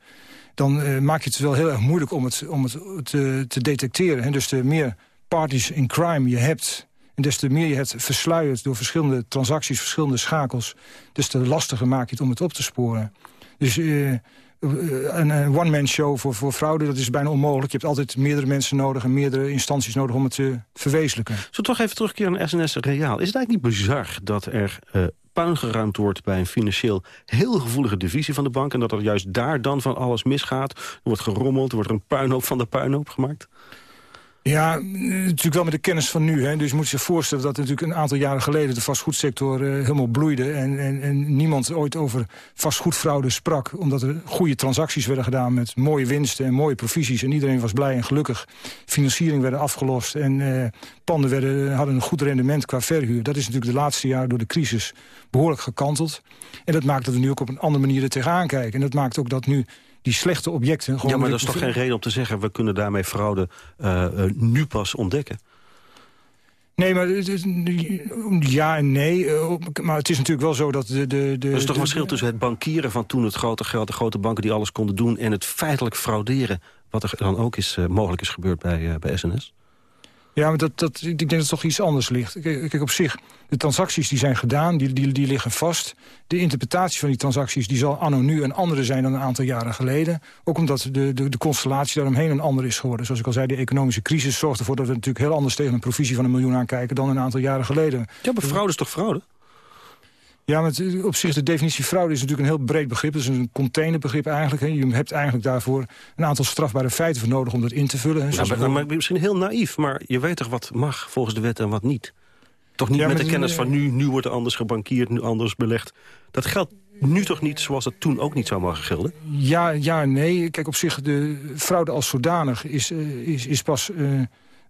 S26: dan uh, maak je het wel heel erg moeilijk om het, om het te, te detecteren. Hè? Dus de meer parties in crime je hebt... en des te meer je het versluiert door verschillende transacties, verschillende schakels... des te lastiger maak je het om het op te sporen. Dus een, een one-man show voor, voor fraude, dat is bijna onmogelijk. Je hebt altijd meerdere mensen nodig en meerdere instanties nodig om het te verwezenlijken.
S18: Zo toch even terugkeren naar SNS Reaal. Is het eigenlijk niet bizar dat er uh, puin geruimd wordt... bij een financieel heel gevoelige divisie van de bank... en dat er juist daar dan van alles misgaat? Er wordt gerommeld, er wordt een puinhoop van de puinhoop gemaakt?
S26: Ja, natuurlijk wel met de kennis van nu. Hè. Dus je moet je voorstellen dat natuurlijk een aantal jaren geleden... de vastgoedsector uh, helemaal bloeide. En, en, en niemand ooit over vastgoedfraude sprak. Omdat er goede transacties werden gedaan met mooie winsten en mooie provisies. En iedereen was blij en gelukkig. Financiering werden afgelost en uh, panden werden, hadden een goed rendement qua verhuur. Dat is natuurlijk de laatste jaren door de crisis behoorlijk gekanteld. En dat maakt dat we nu ook op een andere manier er tegenaan kijken. En dat maakt ook dat nu die slechte objecten...
S18: Gewoon ja, maar dat is toch geen reden om te zeggen... we kunnen daarmee fraude uh, uh, nu pas ontdekken?
S26: Nee, maar ja en nee. Maar het is natuurlijk wel zo dat de... de, de
S18: er is toch een verschil tussen het bankieren van toen het grote geld... de grote banken die alles konden doen... en het feitelijk frauderen... wat er dan ook is, uh, mogelijk is gebeurd bij, bij SNS?
S26: Ja, maar dat, dat, ik denk dat het toch iets anders ligt. Kijk, op zich, de transacties die zijn gedaan, die, die, die liggen vast. De interpretatie van die transacties die zal anno nu een andere zijn dan een aantal jaren geleden. Ook omdat de, de, de constellatie daaromheen een ander is geworden. Zoals ik al zei, de economische crisis zorgt ervoor dat we natuurlijk heel anders tegen een provisie van een miljoen aankijken dan een aantal jaren geleden.
S18: Ja, maar fraude is toch fraude?
S26: Ja, maar op zich de definitie fraude is natuurlijk een heel breed begrip. Het is een containerbegrip eigenlijk. Hè. Je hebt eigenlijk daarvoor een aantal strafbare feiten voor nodig om dat in te vullen.
S18: Hè. Maar, misschien heel naïef, maar je weet toch wat mag volgens de wet en wat niet? Toch niet met de kennis van nu, nu wordt er anders gebankierd, nu anders belegd. Dat geldt nu toch niet zoals het toen ook niet zou mogen gelden?
S26: Ja, ja nee. Kijk, op zich, de fraude als zodanig is, uh, is, is pas... Uh,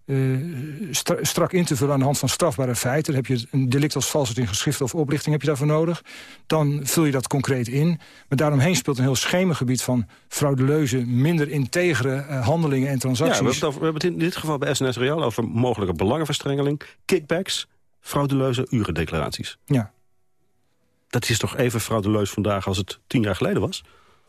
S26: uh, strak in te vullen aan de hand van strafbare feiten. Dan heb je een delict als valsheid in geschriften of oplichting heb je daarvoor nodig. Dan vul je dat concreet in. Maar daaromheen speelt een heel schemengebied van fraudeleuze, minder integere uh, handelingen en transacties.
S18: Ja, we, hebben het over, we hebben het in dit geval bij SNS Real over mogelijke belangenverstrengeling, kickbacks, fraudeleuze uurdeclaraties.
S26: Ja.
S18: Dat is toch even fraudeleus vandaag als het tien jaar geleden was?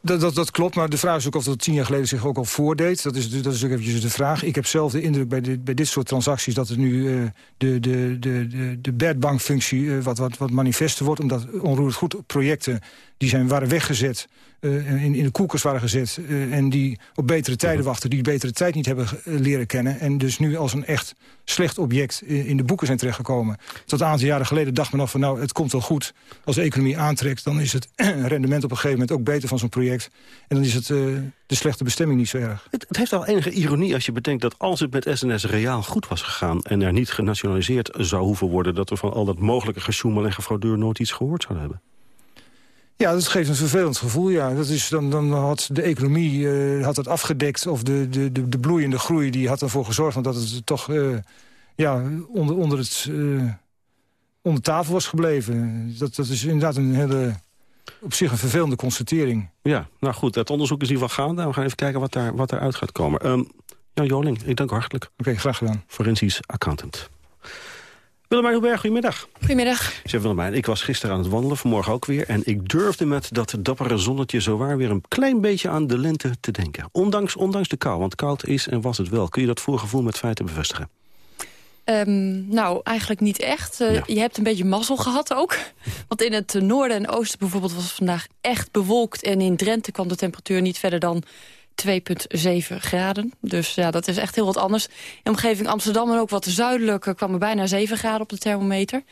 S26: Dat, dat, klopt, maar de vraag is ook of dat tien jaar geleden zich ook al voordeed. Dat is, dat is ook eventjes de vraag. Ik heb zelf de indruk bij, dit, bij dit soort transacties... dat het nu uh, de, de, de, de, de bad bankfunctie uh, wat, wat, wat manifester wordt. Omdat onroerend goed projecten die zijn, waren weggezet... Uh, in, in de koelkast waren gezet... en die op betere tijden wachten... die betere tijd niet hebben leren kennen... en dus nu als een echt slecht object in de boeken zijn terechtgekomen. Tot een aantal jaren geleden dacht men nog van... nou, het komt wel goed. Als de economie aantrekt, dan is het rendement op een gegeven moment... ook beter van zo'n project. En dan is het de slechte bestemming niet zo erg.
S18: Het, het, heeft al enige ironie als je bedenkt dat als het met SNS reaal goed was gegaan... en er niet genationaliseerd zou hoeven worden... dat we van al dat mogelijke gesjoemel en gefraudeur nooit iets gehoord zouden hebben.
S26: Ja, dat geeft een vervelend gevoel, ja. Dat is, dan, dan had de economie uh, had het afgedekt... of de, de, de, de, bloeiende groei die had ervoor gezorgd... dat het toch uh, ja, onder, onder, het, uh, onder tafel was gebleven. Dat, dat is inderdaad een hele, op zich een vervelende constatering.
S18: Ja, nou goed, het onderzoek is in ieder geval gaande. We gaan even kijken wat, daar, wat eruit gaat komen. Um, Jan Joling, ik dank hartelijk.
S26: Oké, okay, graag gedaan.
S18: Forensisch accountant. Willemijn Hoeberg, goedemiddag.
S27: Goedemiddag.
S18: Zeg Willemijn, ik was gisteren aan het wandelen, vanmorgen ook weer... en ik durfde met dat dappere zonnetje zowaar weer een klein beetje aan de lente te denken. Ondanks, ondanks de kou, want koud is en was het wel. Kun je dat voorgevoel met feiten bevestigen?
S27: Um, nou, eigenlijk niet echt. Uh, ja. Je hebt een beetje mazzel gehad ook. Want in het noorden en oosten bijvoorbeeld was het vandaag echt bewolkt... en in Drenthe kwam de temperatuur niet verder dan 2,7 graden. Dus ja, dat is echt heel wat anders. In omgeving Amsterdam en ook wat zuidelijker kwam er bijna 7 graden op de thermometer.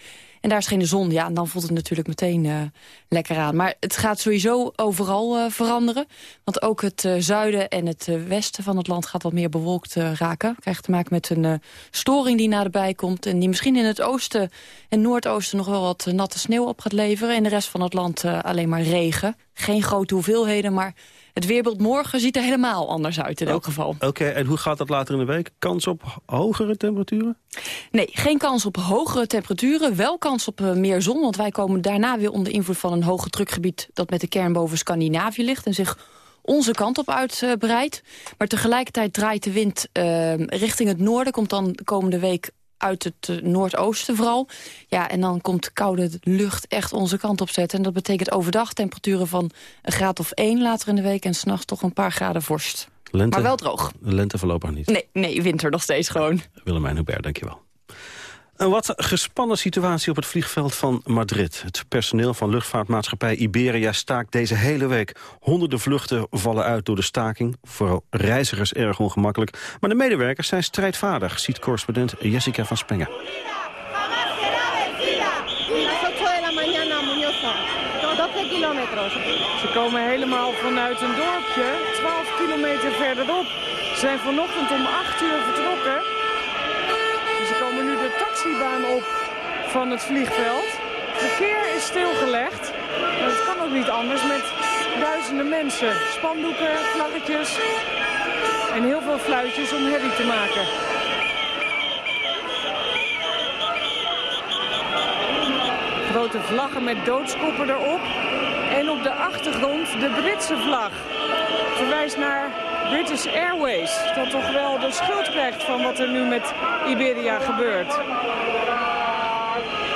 S27: En daar scheen de zon, ja, en dan voelt het natuurlijk meteen uh, lekker aan. Maar het gaat sowieso overal uh, veranderen. Want ook het uh, zuiden en het westen van het land gaat wat meer bewolkt raken. Krijgt te maken met een storing die naderbij komt... en die misschien in het oosten en noordoosten nog wel wat natte sneeuw op gaat leveren. In de rest van het land alleen maar regen. Geen grote hoeveelheden, maar het weerbeeld morgen ziet er helemaal anders uit in elk geval.
S18: Oké, en hoe gaat dat later in de week? Kans op hogere temperaturen?
S27: Nee, geen kans op hogere temperaturen. Wel kans op uh, meer zon, want wij komen daarna weer onder invloed van een hoge drukgebied... dat met de kern boven Scandinavië ligt en zich onze kant op uitbreidt. maar tegelijkertijd draait de wind uh, richting het noorden. Komt dan de komende week uit het uh, noordoosten vooral. Ja, en dan komt koude lucht echt onze kant op zetten. En dat betekent overdag temperaturen van een graad of één later in de week... en s'nachts toch een paar graden vorst.
S18: Lente,
S27: maar wel droog.
S18: Lente voorlopig niet.
S27: Nee, nee, winter nog steeds gewoon.
S18: Willemijn Hubert, dankjewel. Een wat gespannen situatie op het vliegveld van Madrid. Het personeel van luchtvaartmaatschappij Iberia staakt deze hele week. Honderden vluchten vallen uit door de staking. Vooral reizigers erg ongemakkelijk. Maar de medewerkers zijn strijdvaardig, ziet correspondent Jessica van Spengen.
S28: Ze komen helemaal vanuit een dorpje, 12 kilometer verderop. Ze zijn vanochtend om 8 uur vertrokken. Ze komen nu de taxibaan op van het vliegveld. Verkeer is stilgelegd. Maar het kan ook niet anders met duizenden mensen. Spandoeken, vlaggetjes en heel veel fluitjes om herrie te maken. Grote vlaggen met doodskoppen erop. En op de achtergrond de Britse vlag. Verwijst naar British Airways. Dat toch wel de schuld krijgt van wat er nu met Iberia gebeurt.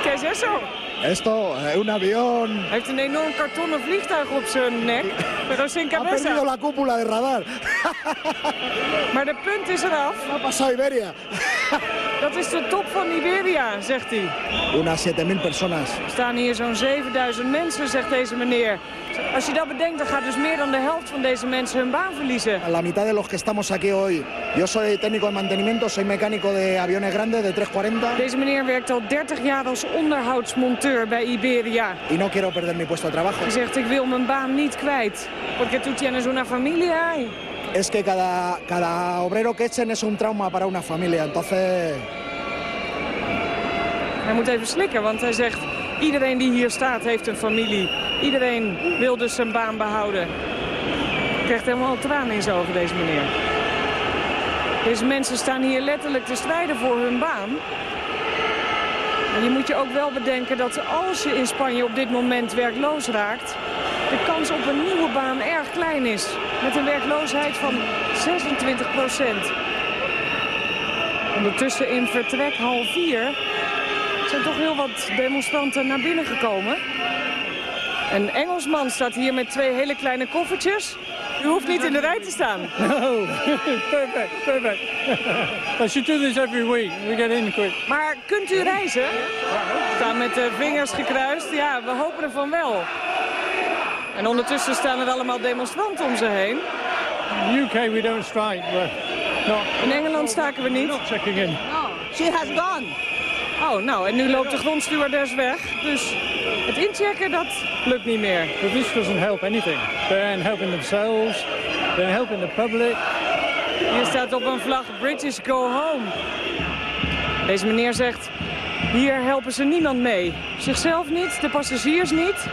S28: ¿Qué es eso?
S29: Esto es un avión.
S28: Hij heeft een enorm kartonnen vliegtuig op zijn nek. Pero sin
S29: Ha perdido
S28: cabeza.
S29: la cúpula de radar.
S28: Maar de punt is eraf.
S29: Ha pasado Iberia.
S28: Is de top van Iberia, zegt hij.
S29: Unas 7000 personas.
S28: Er staan hier zo'n 7000 mensen, zegt deze meneer. Als je dat bedenkt, dan gaat dus meer dan de helft van deze mensen hun baan verliezen.
S29: La mitad de los que estamos aquí hoy. Yo soy técnico de mantenimiento, soy mecánico de aviones grandes de 340.
S28: Deze meneer werkt al 30 jaar als onderhoudsmonteur bij Iberia.
S29: Y no quiero perder mi puesto de trabajo.
S28: Hij zegt, ik wil mijn baan niet kwijt. Porque tú tienes una familia.
S29: Es que cada, cada obrero que echen es un trauma para una familia. Entonces,
S28: Hij moet even slikken, want hij zegt... iedereen die hier staat heeft een familie. Iedereen wil dus zijn baan behouden. Hij krijgt helemaal tranen in zijn ogen, deze meneer. Deze mensen staan hier letterlijk te strijden voor hun baan. En je moet je ook wel bedenken dat als je in Spanje op dit moment werkloos raakt... de kans op een nieuwe baan erg klein is. Met een werkloosheid van 26 procent. Ondertussen in vertrek hal 4 zijn toch heel wat demonstranten naar binnen gekomen. Een Engelsman staat hier met twee hele kleine koffertjes. U hoeft niet in de rij te staan.
S30: No, perfect, perfect. I should do this every week. We get in quick.
S28: Maar kunt u reizen? Staan met de vingers gekruist. Ja, we hopen ervan wel. En ondertussen staan er allemaal demonstranten om ze heen.
S30: In the UK we don't strike, but not.
S28: In Engeland staken we niet.
S30: Not checking in.
S28: She has gone. Oh, nou, en nu loopt de grondstewardess weg. Dus het inchecken, dat lukt niet meer.
S30: This doesn't help anything. They're helping themselves. They're helping the public.
S28: Hier staat op een vlag British Go Home. Deze meneer zegt, hier helpen ze niemand mee. Zichzelf niet, de passagiers niet.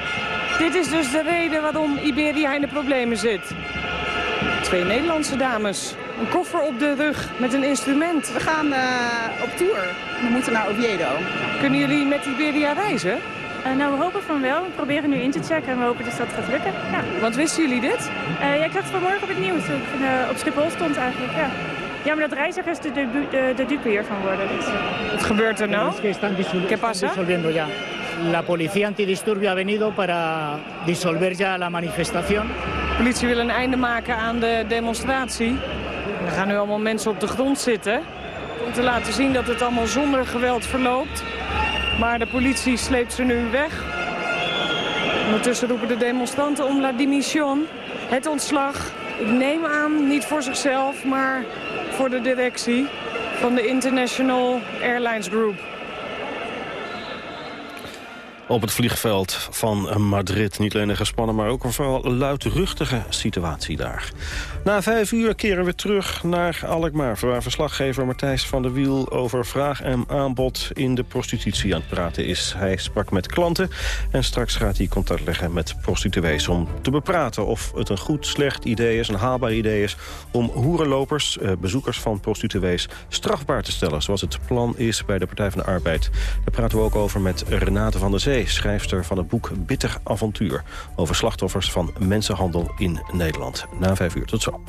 S28: Dit is dus de reden waarom Iberia in de problemen zit. Twee Nederlandse dames. Een koffer op de rug met een instrument.
S31: We gaan eh, op tour. We moeten naar Oviedo.
S28: Kunnen jullie met Iberia reizen?
S32: nou, we hopen van wel. We proberen nu in te checken en we hopen dus dat het gaat lukken. Ja.
S28: Want wisten jullie dit?
S32: Eh, jij kreeg het vanmorgen op het nieuws toen ik eh, op Schiphol stond eigenlijk, ja. Ja, maar dat reizigers de, de, de, de dupe hiervan worden. Dus.
S28: Wat gebeurt er nou? ¿Qué pasa?
S33: ya. La policía antidisturbio ha venido para disolver ya la manifestación.
S28: De politie wil een einde maken aan de demonstratie. Er gaan nu allemaal mensen op de grond zitten. Om te laten zien dat het allemaal zonder geweld verloopt. Maar de politie sleept ze nu weg. Ondertussen roepen de demonstranten om la dimission. Het ontslag. Ik neem aan, niet voor zichzelf, maar voor de directie van de International Airlines Group.
S18: Op het vliegveld van Madrid. Niet alleen een gespannen, maar ook een vooral luidruchtige situatie daar. Na vijf uur keren we terug naar Alkmaar... waar verslaggever Matthijs van der Wiel over vraag en aanbod... in de prostitutie aan het praten is. Hij sprak met klanten en straks gaat hij contact leggen met prostituees... om te bepraten of het een goed, slecht idee is, een haalbaar idee is... om hoerenlopers, eh, bezoekers van prostituees, strafbaar te stellen... zoals het plan is bij de Partij van de Arbeid. Daar praten we ook over met Renate van der Zee schrijfster van het boek Bitter Avontuur... over slachtoffers van mensenhandel in Nederland. Na vijf uur, tot zo.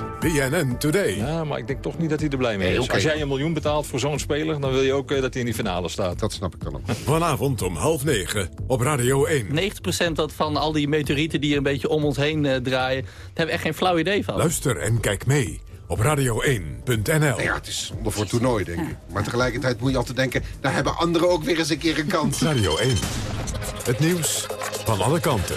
S1: Met BNN Today.
S30: Ja, maar ik denk toch niet dat hij er blij mee
S23: Nee,
S30: is. Als jij een miljoen betaalt voor zo'n speler... dan wil je ook eh, dat hij in die finale staat.
S23: Dat snap ik dan ook.
S1: Vanavond om half negen op Radio 1.
S34: 90% dat van al die meteorieten die een beetje om ons heen eh, draaien... daar hebben we echt geen flauw idee van.
S1: Luister en kijk mee op radio1.nl.
S23: Ja, het is zonde voor het toernooi, denk ik. Maar tegelijkertijd moet je altijd denken... daar hebben anderen ook weer eens een keer een kans.
S1: Radio 1. Het nieuws van alle kanten.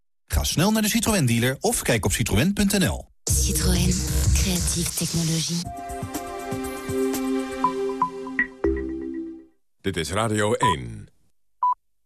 S11: Ga snel naar de Citroën dealer of kijk op citroën.nl.
S35: Citroën. Creatieve technologie.
S1: Dit is Radio 1.